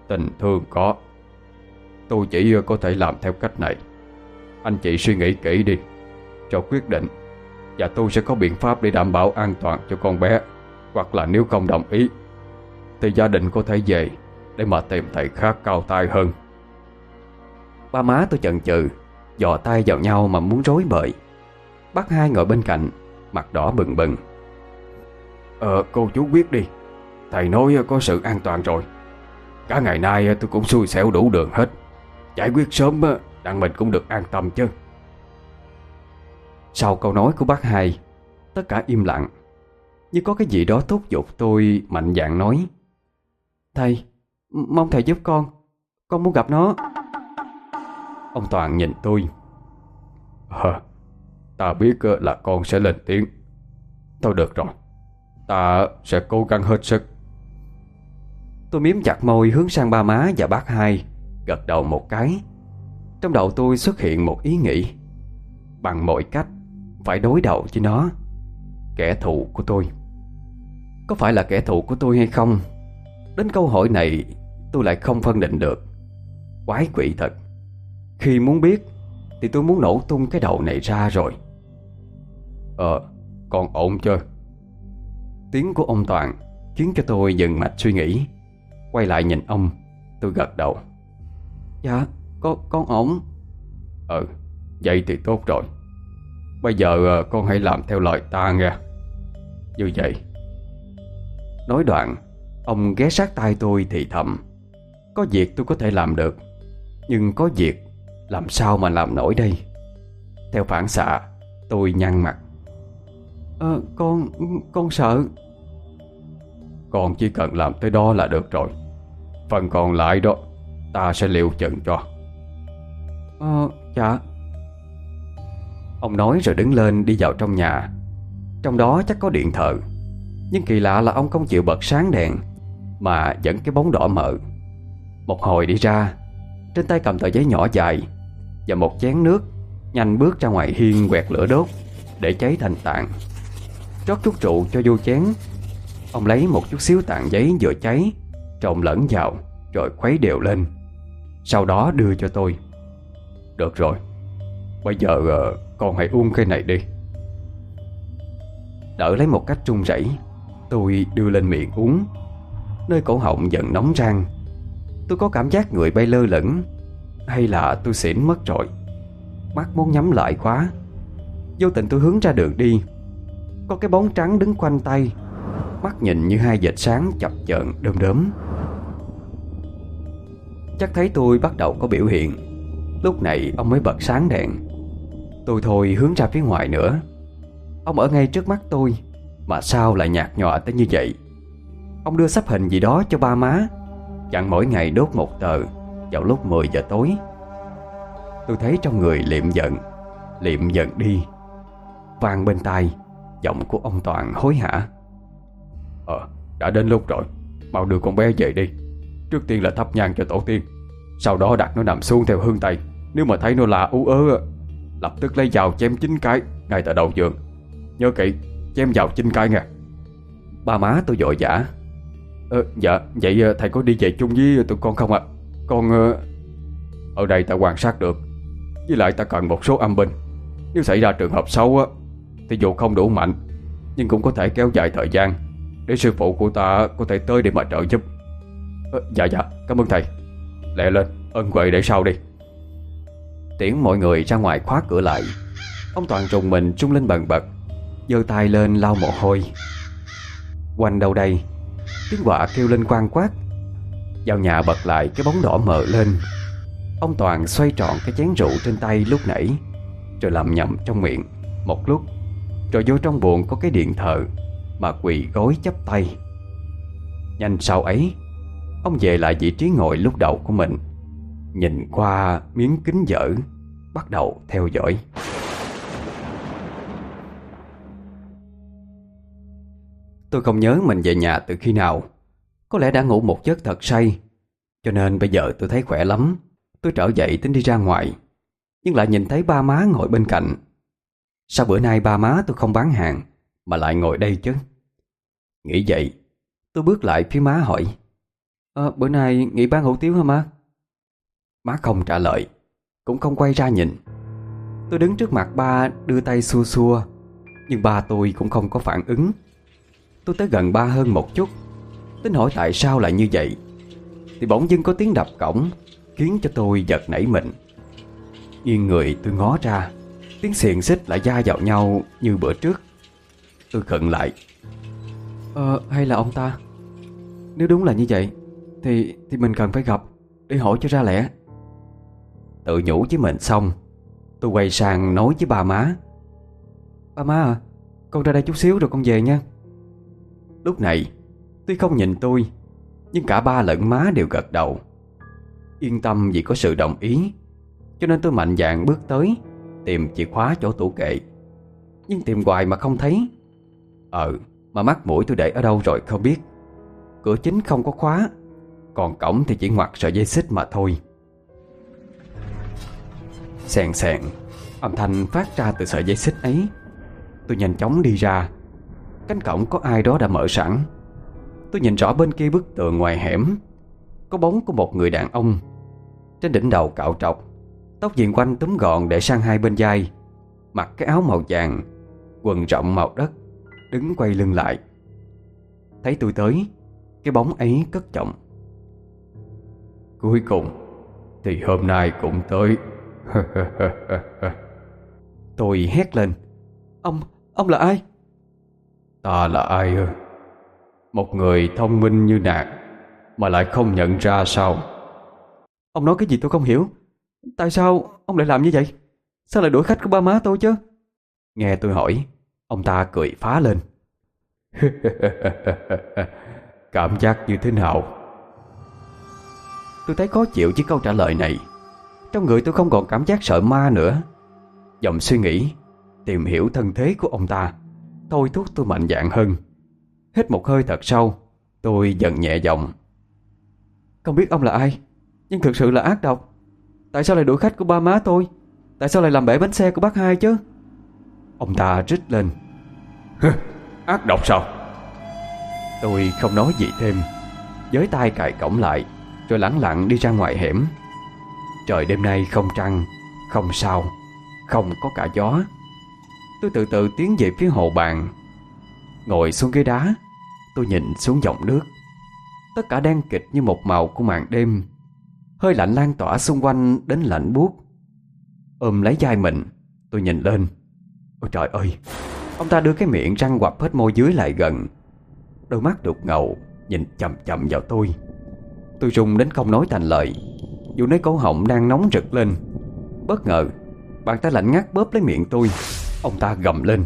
Tình thương có. Tôi chỉ uh, có thể làm theo cách này. Anh chị suy nghĩ kỹ đi Cho quyết định Và tôi sẽ có biện pháp để đảm bảo an toàn cho con bé Hoặc là nếu không đồng ý Thì gia đình có thể về Để mà tìm thầy khác cao tay hơn. Ba má tôi chần chừ Dò tay vào nhau mà muốn rối bời. Bác hai ngồi bên cạnh Mặt đỏ bừng bừng. Ờ cô chú biết đi. Thầy nói có sự an toàn rồi. Cả ngày nay tôi cũng xui xẻo đủ đường hết. Giải quyết sớm Đặng mình cũng được an tâm chứ. Sau câu nói của bác hai Tất cả im lặng. Như có cái gì đó thúc giục tôi mạnh dạn nói. Thầy Mong thầy giúp con. Con muốn gặp nó. Ông Toàn nhìn tôi. Hờ Ta biết ờ, là con sẽ lên tiếng. Thôi được rồi. Ta sẽ cố gắng hết sức. Tôi miếm chặt môi hướng sang ba má và bác hai, Gật đầu một cái. Trong đầu tôi xuất hiện một ý nghĩ. Bằng mọi cách, Phải đối đầu với nó. Kẻ thù của tôi. Có phải là kẻ thù của tôi hay không? Đến câu hỏi này, Tôi lại không phân định được. Quái quỷ thật. Khi muốn biết, Thì tôi muốn nổ tung cái đầu này ra rồi. Ờ Con ổn chưa? Tiếng của ông Toàn Khiến cho tôi dừng mạch suy nghĩ. Quay lại nhìn ông Tôi gật đầu. Dạ con, con ổn. Ừ Vậy thì tốt rồi. Bây giờ ờ, con hãy làm theo lời ta nghe. Như vậy. Nói đoạn Ông ghé sát tay tôi thì thầm. Có việc tôi có thể làm được Nhưng có việc Làm sao mà làm nổi đây? Theo phản xạ Tôi nhăn mặt Ờ con Con sợ. Con chỉ cần làm tới đó là được rồi. Phần còn lại đó Ta sẽ liệu trận cho. Ờ dạ. Ông nói rồi đứng lên đi vào trong nhà. Trong đó chắc có điện thờ. Nhưng kỳ lạ là ông không chịu bật sáng đèn Mà dẫn cái bóng đỏ mờ. Một hồi đi ra Trên tay cầm tờ giấy nhỏ dài Và một chén nước Nhanh bước ra ngoài hiên quẹt lửa đốt Để cháy thành tạng Rót chút rượu cho vô chén. Ông lấy một chút xíu tàn giấy vừa cháy Trộn lẫn vào Rồi khuấy đều lên. Sau đó đưa cho tôi. Được rồi Bây giờ uh, con hãy uống cái này đi. Đỡ lấy một cách trung rẩy Tôi đưa lên miệng uống. Nơi cổ họng dần nóng rang. Tôi có cảm giác người bay lơ lửng Hay là tôi xỉn mất rồi? Mắt muốn nhắm lại quá. Vô tình tôi hướng ra đường đi. Có cái bóng trắng đứng quanh tay. Mắt nhìn như hai vệt sáng chập chờn, đơm đớm. Chắc thấy tôi bắt đầu có biểu hiện. Lúc này ông mới bật sáng đèn. Tôi thôi hướng ra phía ngoài nữa. Ông ở ngay trước mắt tôi, Mà sao lại nhạt nhòa tới như vậy? Ông đưa sắp hình gì đó cho ba má. Chặn mỗi ngày đốt một tờ Vào lúc 10 giờ tối. Tôi thấy trong người liệm giận Liệm giận đi. Vang bên tai Giọng của ông Toàn hối hả? Ờ, đã đến lúc rồi. Mau đưa con bé về đi. Trước tiên là thắp nhang cho tổ tiên. Sau đó đặt nó nằm xuống theo hương tay Nếu mà thấy nó là ú ớ Lập tức lấy dao chém chín cái Ngay tại đầu giường. Nhớ kỹ, chém vào chín cái nha. Ba má tôi vội vã. Ờ, Dạ, vậy ờ, thầy có đi về chung với tụi con không ạ? Con... Ờ, ở đây ta quan sát được. Với lại ta cần một số âm binh. Nếu xảy ra trường hợp xấu á thì dù không đủ mạnh Nhưng cũng có thể kéo dài thời gian Để sư phụ của ta có thể tới để mà trợ giúp. À, Dạ dạ, cảm ơn thầy. Lẹ lên, ân huệ để sau đi. Tiễn mọi người ra ngoài khóa cửa lại. Ông Toàn trùng mình trung lên bần bật giơ tay lên lau mồ hôi. Quanh đâu đây? Tiếng quạ kêu lên quang quát. Vào nhà bật lại cái bóng đỏ mờ lên. Ông Toàn xoay tròn cái chén rượu trên tay lúc nãy Rồi làm nhầm trong miệng Một lúc. Rồi vô trong buồn có cái điện thờ Mà quỳ gối chắp tay. Nhanh sau ấy, Ông về lại vị trí ngồi lúc đầu của mình, Nhìn qua miếng kính dở, Bắt đầu theo dõi. Tôi không nhớ mình về nhà từ khi nào, Có lẽ đã ngủ một giấc thật say, Cho nên bây giờ tôi thấy khỏe lắm. Tôi trở dậy tính đi ra ngoài, Nhưng lại nhìn thấy ba má ngồi bên cạnh Sao bữa nay ba má tôi không bán hàng Mà lại ngồi đây chứ? Nghĩ vậy Tôi bước lại phía má hỏi. À, Bữa nay nghỉ bán hủ tiếu hả má? Má không trả lời Cũng không quay ra nhìn. Tôi đứng trước mặt ba đưa tay xua xua Nhưng ba tôi cũng không có phản ứng. Tôi tới gần ba hơn một chút Tính hỏi tại sao lại như vậy. Thì bỗng dưng có tiếng đập cổng Khiến cho tôi giật nảy mình. Yên người tôi ngó ra Tiếng xiềng xích lại da vào nhau như bữa trước. Tôi khựng lại. Ờ hay là ông ta? Nếu đúng là như vậy Thì thì mình cần phải gặp Để hỏi cho ra lẽ. Tự nhủ với mình xong Tôi quay sang nói với bà má. Ba má à Con ra đây chút xíu rồi con về nha. Lúc này Tuy không nhìn tôi Nhưng cả ba lẫn má đều gật đầu. Yên tâm vì có sự đồng ý Cho nên tôi mạnh dạn bước tới Tìm chìa khóa chỗ tủ kệ. Nhưng tìm hoài mà không thấy. Ờ Mà mắt mũi tôi để ở đâu rồi không biết. Cửa chính không có khóa, Còn cổng thì chỉ ngoặt sợi dây xích mà thôi. Sèn sèn Âm thanh phát ra từ sợi dây xích ấy. Tôi nhanh chóng đi ra. Cánh cổng có ai đó đã mở sẵn. Tôi nhìn rõ bên kia bức tường ngoài hẻm. Có bóng của một người đàn ông. Trên đỉnh đầu cạo trọc Tóc diện quanh túm gọn để sang hai bên vai. Mặc cái áo màu vàng Quần rộng màu đất Đứng quay lưng lại. Thấy tôi tới Cái bóng ấy cất trọng Cuối cùng Thì hôm nay cũng tới. Tôi hét lên. Ông, ông là ai? Ta là ai ư? Một người thông minh như nàng Mà lại không nhận ra sao? Ông nói cái gì tôi không hiểu Tại sao ông lại làm như vậy? Sao lại đuổi khách của ba má tôi chứ? Nghe tôi hỏi Ông ta cười phá lên. Cảm giác như thế nào? Tôi thấy khó chịu với câu trả lời này. Trong người tôi không còn cảm giác sợ ma nữa. Dòng suy nghĩ Tìm hiểu thân thế của ông ta Thôi thúc tôi mạnh dạn hơn. Hít một hơi thật sâu Tôi dần nhẹ giọng. Không biết ông là ai Nhưng thực sự là ác độc Tại sao lại đuổi khách của ba má tôi? Tại sao lại làm bể bánh xe của bác hai chứ? Ông ta rít lên. Ác độc sao? Tôi không nói gì thêm. Giới tay cài cổng lại Rồi lẳng lặng đi ra ngoài hẻm. Trời đêm nay không trăng Không sao Không có cả gió. Tôi từ từ tiến về phía hồ bàn. Ngồi xuống ghế đá Tôi nhìn xuống dòng nước. Tất cả đen kịch như một màu của màn đêm Hơi lạnh lan tỏa xung quanh đến lạnh buốt. Ôm lấy vai mình, Tôi nhìn lên. Ôi trời ơi, Ông ta đưa cái miệng răng quặp hết môi dưới lại gần. Đôi mắt đục ngầu, Nhìn chầm chầm vào tôi. Tôi rung đến không nói thành lời, Dù nấy cổ họng đang nóng rực lên. Bất ngờ, Bàn tay lạnh ngắt bóp lấy miệng tôi, Ông ta gầm lên.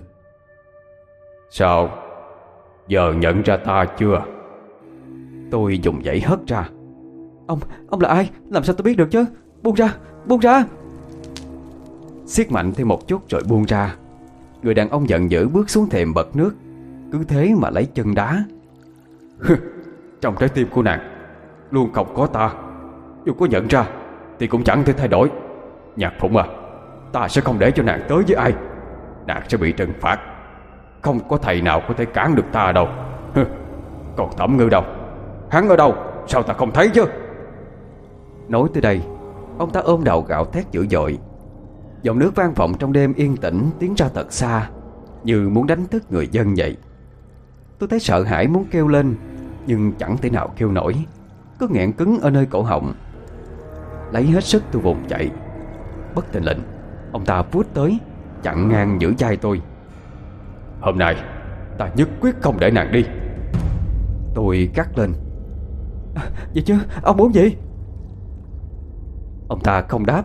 Sao? Giờ nhận ra ta chưa? Tôi dùng dãy hất ra. Ông, ông là ai? Làm sao tôi biết được chứ? Buông ra, buông ra. Siết mạnh thêm một chút rồi buông ra. Người đàn ông giận dữ bước xuống thềm bật nước. Cứ thế mà lấy chân đá. Trong trái tim của nàng Luôn không có ta. Dù có nhận ra Thì cũng chẳng thể thay đổi. Nhạc phụng à Ta sẽ không để cho nàng tới với ai. Nàng sẽ bị trừng phạt. Không có thầy nào có thể cản được ta đâu. Còn Thẩm Ngư đâu? Hắn ở đâu? Sao ta không thấy chứ? Nói tới đây Ông ta ôm đầu gạo thét dữ dội. Dòng nước vang vọng trong đêm yên tĩnh Tiến ra thật xa Như muốn đánh thức người dân vậy. Tôi thấy sợ hãi muốn kêu lên Nhưng chẳng thể nào kêu nổi. Cứ nghẹn cứng ở nơi cổ họng. Lấy hết sức tôi vùng chạy. Bất tình lệnh Ông ta vuốt tới Chặn ngang giữ vai tôi. Hôm nay Ta nhất quyết không để nàng đi. Tôi cắt lên. À, Vậy chứ ông muốn gì? Ông ta không đáp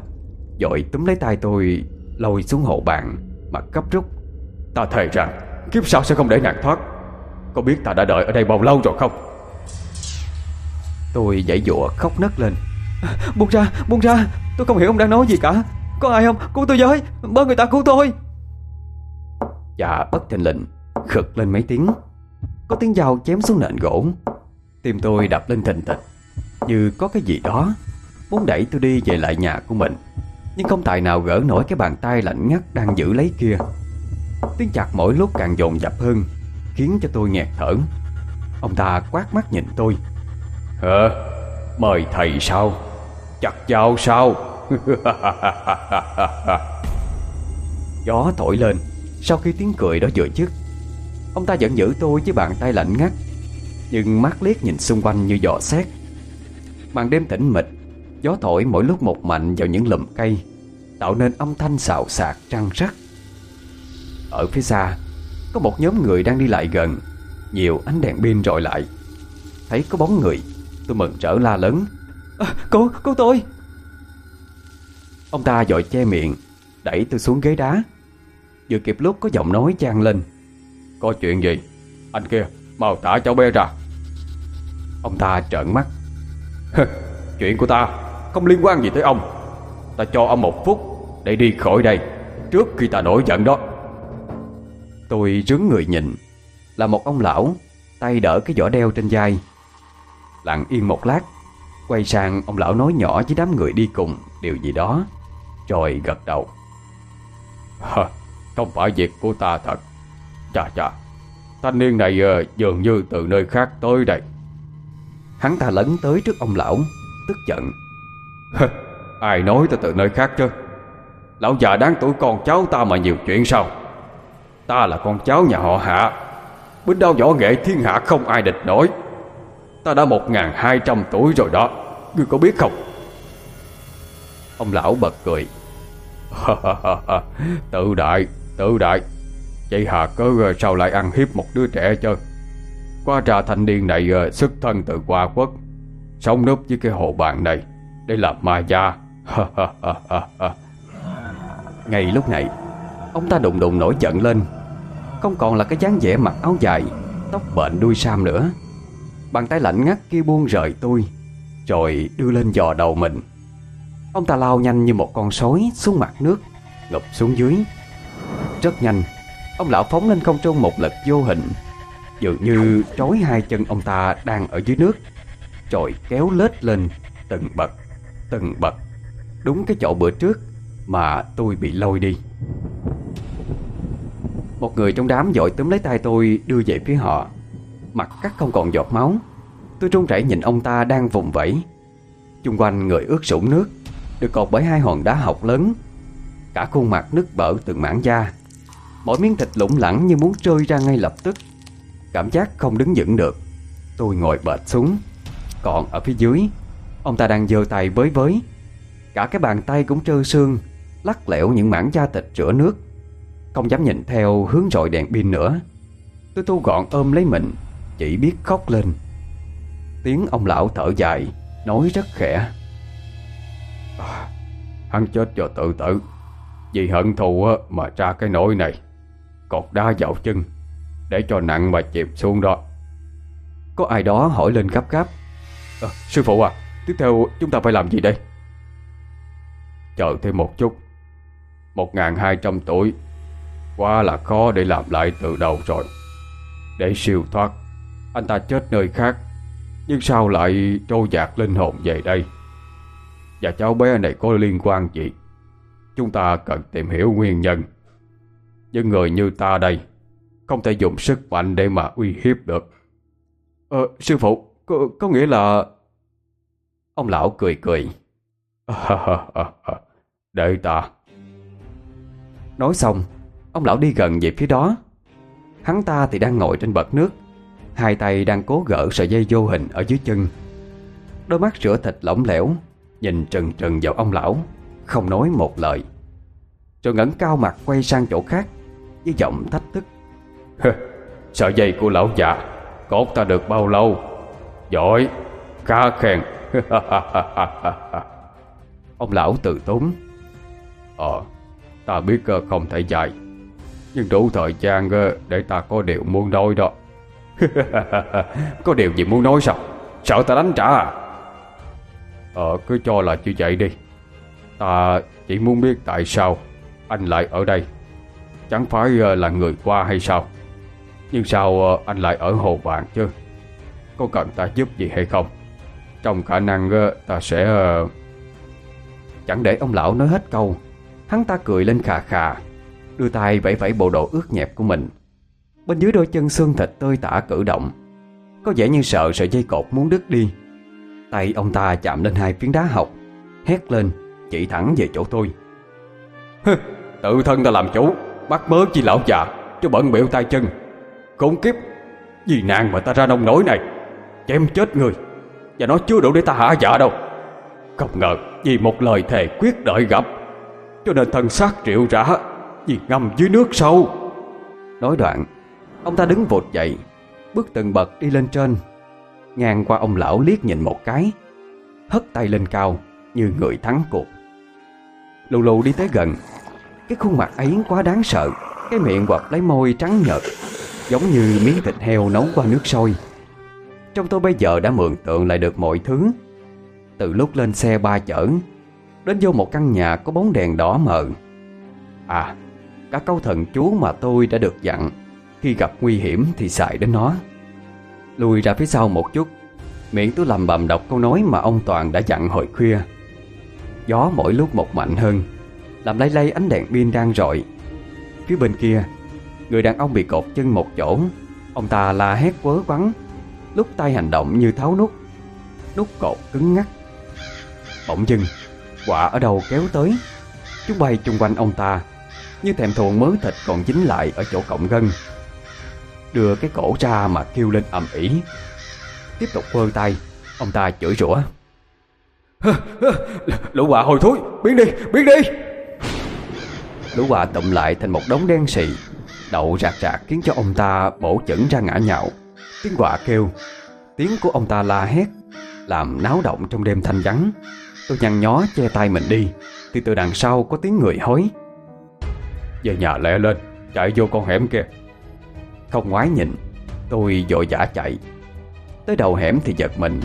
Dội túm lấy tay tôi Lôi xuống hộ bạn Mà cấp rút. Ta thề rằng Kiếp sau sẽ không để nàng thoát. Có biết ta đã đợi ở đây bao lâu rồi không? Tôi dãy dụa khóc nấc lên. Buông ra, buông ra Tôi không hiểu ông đang nói gì cả. Có ai không, cứu tôi với Bơ người ta cứu tôi. Dạ bất thình lệnh Khực lên mấy tiếng. Có tiếng dao chém xuống nền gỗ. Tim tôi đập lên thình thịch Như có cái gì đó. Muốn đẩy tôi đi về lại nhà của mình Nhưng không tài nào gỡ nổi cái bàn tay lạnh ngắt đang giữ lấy kia Tiếng chặt mỗi lúc càng dồn dập hơn Khiến cho tôi nghẹt thở Ông ta quát mắt nhìn tôi Hả? Mời thầy sao? Chặt dao sao? Gió thổi lên Sau khi tiếng cười đó vừa dứt Ông ta vẫn giữ tôi với bàn tay lạnh ngắt Nhưng mắt liếc nhìn xung quanh như dò xét Màn đêm tĩnh mịch Gió thổi mỗi lúc một mạnh vào những lùm cây Tạo nên âm thanh xào xạc trăng rắc. Ở phía xa Có một nhóm người đang đi lại gần Nhiều ánh đèn pin rọi lại. Thấy có bóng người Tôi mừng trở la lớn. À, Cô, cô tôi! Ông ta dội che miệng Đẩy tôi xuống ghế đá. Vừa kịp lúc có giọng nói trang lên. Có chuyện gì? Anh kia mau tả cháu bé ra. Ông ta trợn mắt. Chuyện của ta không liên quan gì tới ông. Ta cho ông một phút Để đi khỏi đây Trước khi ta nổi giận đó. Tôi rướng người nhìn Là một ông lão Tay đỡ cái vỏ đeo trên vai. Lặng yên một lát Quay sang ông lão nói nhỏ với đám người đi cùng Điều gì đó Rồi gật đầu. Hờ, Không phải việc của ta thật. Chà chà Thanh niên này ờ, dường như từ nơi khác tới đây. Hắn ta lấn tới trước ông lão Tức giận. Ai nói ta từ nơi khác chứ? Lão già đáng tuổi con cháu ta mà nhiều chuyện sao? Ta là con cháu nhà họ hạ. Bính đao võ nghệ thiên hạ không ai địch nổi. Ta đã một ngàn hai trăm tuổi rồi đó. Ngươi có biết không? Ông lão bật cười. Tự đại Tự đại. Vậy hà cớ ờ, sao lại ăn hiếp một đứa trẻ chứ? Qua trà thanh niên này sức xuất thân từ qua quốc, Sống núp với cái hồ bàn này. Để làm ma gia Ngay lúc này, Ông ta đùng đùng nổi giận lên. Không còn là cái dáng vẻ mặc áo dài, Tóc bệnh đuôi sam nữa. Bàn tay lạnh ngắt kia buông rời tôi, Rồi đưa lên dò đầu mình. Ông ta lao nhanh như một con sói xuống mặt nước Ngập xuống dưới. Rất nhanh, Ông lão phóng lên không trung một lực vô hình. Dường như trói hai chân ông ta đang ở dưới nước, Rồi kéo lết lên từng bậc. Từng bậc. Đúng cái chỗ bữa trước Mà tôi bị lôi đi. Một người trong đám dội túm lấy tay tôi Đưa về phía họ. Mặt cắt không còn giọt máu. Tôi trung rẩy nhìn ông ta đang vùng vẫy. Chung quanh người ướt sũng nước, Được cột bởi hai hòn đá học lớn. Cả khuôn mặt nứt bở từng mảng da. Mỗi miếng thịt lủng lẳng như muốn rơi ra ngay lập tức. Cảm giác không đứng vững được. Tôi ngồi bệt xuống. Còn ở phía dưới Ông ta đang giơ tay với với. Cả cái bàn tay cũng trơ xương Lắc lẻo những mảng da thịt rửa nước. Không dám nhìn theo hướng rọi đèn pin nữa. Tôi thu gọn ôm lấy mình Chỉ biết khóc lên. Tiếng ông lão thở dài Nói rất khẽ. À, Hắn chết do tự tử. Vì hận thù mà ra cái nỗi này. Cột đá vào chân Để cho nặng mà chìm xuống đó. Có ai đó hỏi lên gấp gáp. À, Sư phụ à Tiếp theo chúng ta phải làm gì đây? Chờ thêm một chút. 1.200 tuổi. Quá là khó để làm lại từ đầu rồi. Để siêu thoát. Anh ta chết nơi khác. Nhưng sao lại trôi dạt linh hồn về đây? Và cháu bé này có liên quan gì? Chúng ta cần tìm hiểu nguyên nhân. Những người như ta đây Không thể dùng sức mạnh để mà uy hiếp được. Ờ, sư phụ có, có nghĩa là Ông lão cười cười. Đợi ta. Nói xong, Ông lão đi gần về phía đó. Hắn ta thì đang ngồi trên bậc nước. Hai tay đang cố gỡ sợi dây vô hình ở dưới chân. Đôi mắt rửa thịt lỏng lẻo, Nhìn trần trần vào ông lão, Không nói một lời. Rồi ngẩng cao mặt quay sang chỗ khác, Với giọng thách thức. Sợi dây của lão già, Cốt ta được bao lâu? Giỏi, Khá khen. Ông lão tự tốn. Ờ Ta biết ờ, không thể dài Nhưng đủ thời gian ờ, để ta có điều muốn nói đó. Có điều gì muốn nói sao? Sợ ta đánh trả à? Ờ cứ cho là như vậy đi. Ta chỉ muốn biết tại sao Anh lại ở đây. Chẳng phải ờ, là người qua hay sao? Nhưng sao anh lại ở Hồ Vàng chứ? Có cần ta giúp gì hay không? Trong khả năng ờ, ta sẽ... Ờ, chẳng để ông lão nói hết câu. Hắn ta cười lên khà khà, Đưa tay vẫy vẫy bộ đồ ướt nhẹp của mình. Bên dưới đôi chân xương thịt tơi tả cử động, Có vẻ như sợ sợi dây cột muốn đứt đi. Tay ông ta chạm lên hai phiến đá học, Hét lên, Chỉ thẳng về chỗ tôi. Tự thân ta làm chủ, Bắt mớ chi lão già, Cho bận biểu tay chân. Khốn kiếp, Vì nàng mà ta ra nông nổi này, Chém chết người và nó chưa đủ để ta hạ dạ đâu. Không ngờ vì một lời thề quyết đợi gặp, Cho nên thân xác triệu rã Vì ngâm dưới nước sâu. Nói đoạn, Ông ta đứng vột dậy, Bước từng bậc đi lên trên. Ngang qua ông lão liếc nhìn một cái, Hất tay lên cao Như người thắng cuộc. Lù lù đi tới gần, Cái khuôn mặt ấy quá đáng sợ, Cái miệng quặp lấy môi trắng nhợt, Giống như miếng thịt heo nấu qua nước sôi trong tôi bây giờ đã mượn tượng lại được mọi thứ. Từ lúc lên xe ba chở, Đến vô một căn nhà có bóng đèn đỏ mờ. À Cả câu thần chú mà tôi đã được dặn, Khi gặp nguy hiểm thì xài đến nó. Lùi ra phía sau một chút, Miệng tôi lầm bầm đọc câu nói mà ông Toàn đã dặn hồi khuya. Gió mỗi lúc một mạnh hơn, Làm lay lay ánh đèn pin đang rọi. Phía bên kia, Người đàn ông bị cột chân một chỗ, Ông ta la hét quớ quắn. Lúc tay hành động như tháo nút. Nút cột cứng ngắc Bỗng dưng Quả ở đầu kéo tới. Chúng bay chung quanh ông ta Như thèm thuồng mớ thịt còn dính lại ở chỗ cọng gân. Đưa cái cổ ra mà kêu lên ầm ĩ. Tiếp tục vơ tay Ông ta chửi rủa. Lũ quạ hồi thối Biến đi, biến đi. Lũ quạ tụm lại thành một đống đen xì Đậu rạc rạc khiến cho ông ta bổ chẩn ra ngã nhạo Tiếng quạ kêu. Tiếng của ông ta la hét, Làm náo động trong đêm thanh vắng. Tôi nhăn nhó che tay mình đi, Thì từ đằng sau có tiếng người hối. Về nhà lẹ lên, Chạy vô con hẻm kia. Không ngoái nhìn, Tôi vội vã chạy. Tới đầu hẻm thì giật mình,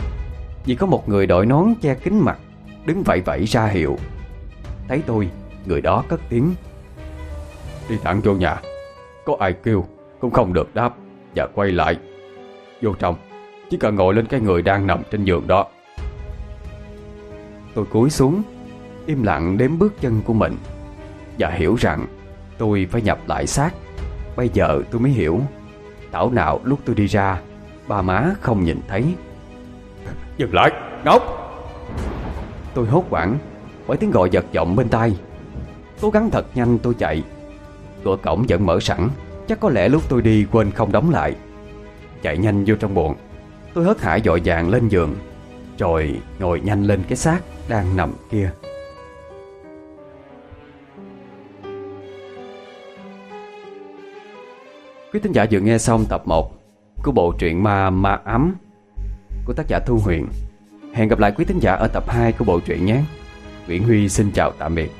Vì có một người đội nón che kính mặt, Đứng vẫy vẫy ra hiệu. Thấy tôi, Người đó cất tiếng. Đi thẳng vô nhà, Có ai kêu, cũng không được đáp, Và quay lại. Vô trong. Chỉ cần ngồi lên cái người đang nằm trên giường đó. Tôi cúi xuống Im lặng đếm bước chân của mình Và hiểu rằng Tôi phải nhập lại xác. Bây giờ tôi mới hiểu Thảo nào lúc tôi đi ra Ba má không nhìn thấy. Dừng lại Ngốc Tôi hốt hoảng Bởi tiếng gọi giật giọng bên tai. Cố gắng thật nhanh tôi chạy. Cửa cổng vẫn mở sẵn Chắc có lẽ lúc tôi đi quên không đóng lại Chạy nhanh vô trong buồng. Tôi hớt hải dội vàng lên giường, Rồi ngồi nhanh lên cái xác Đang nằm kia. Quý thính giả vừa nghe xong tập 1 Của bộ truyện ma ma ấm Của tác giả Thu Huyền. Hẹn gặp lại quý thính giả ở tập 2 của bộ truyện nhé. Nguyễn Huy xin chào tạm biệt.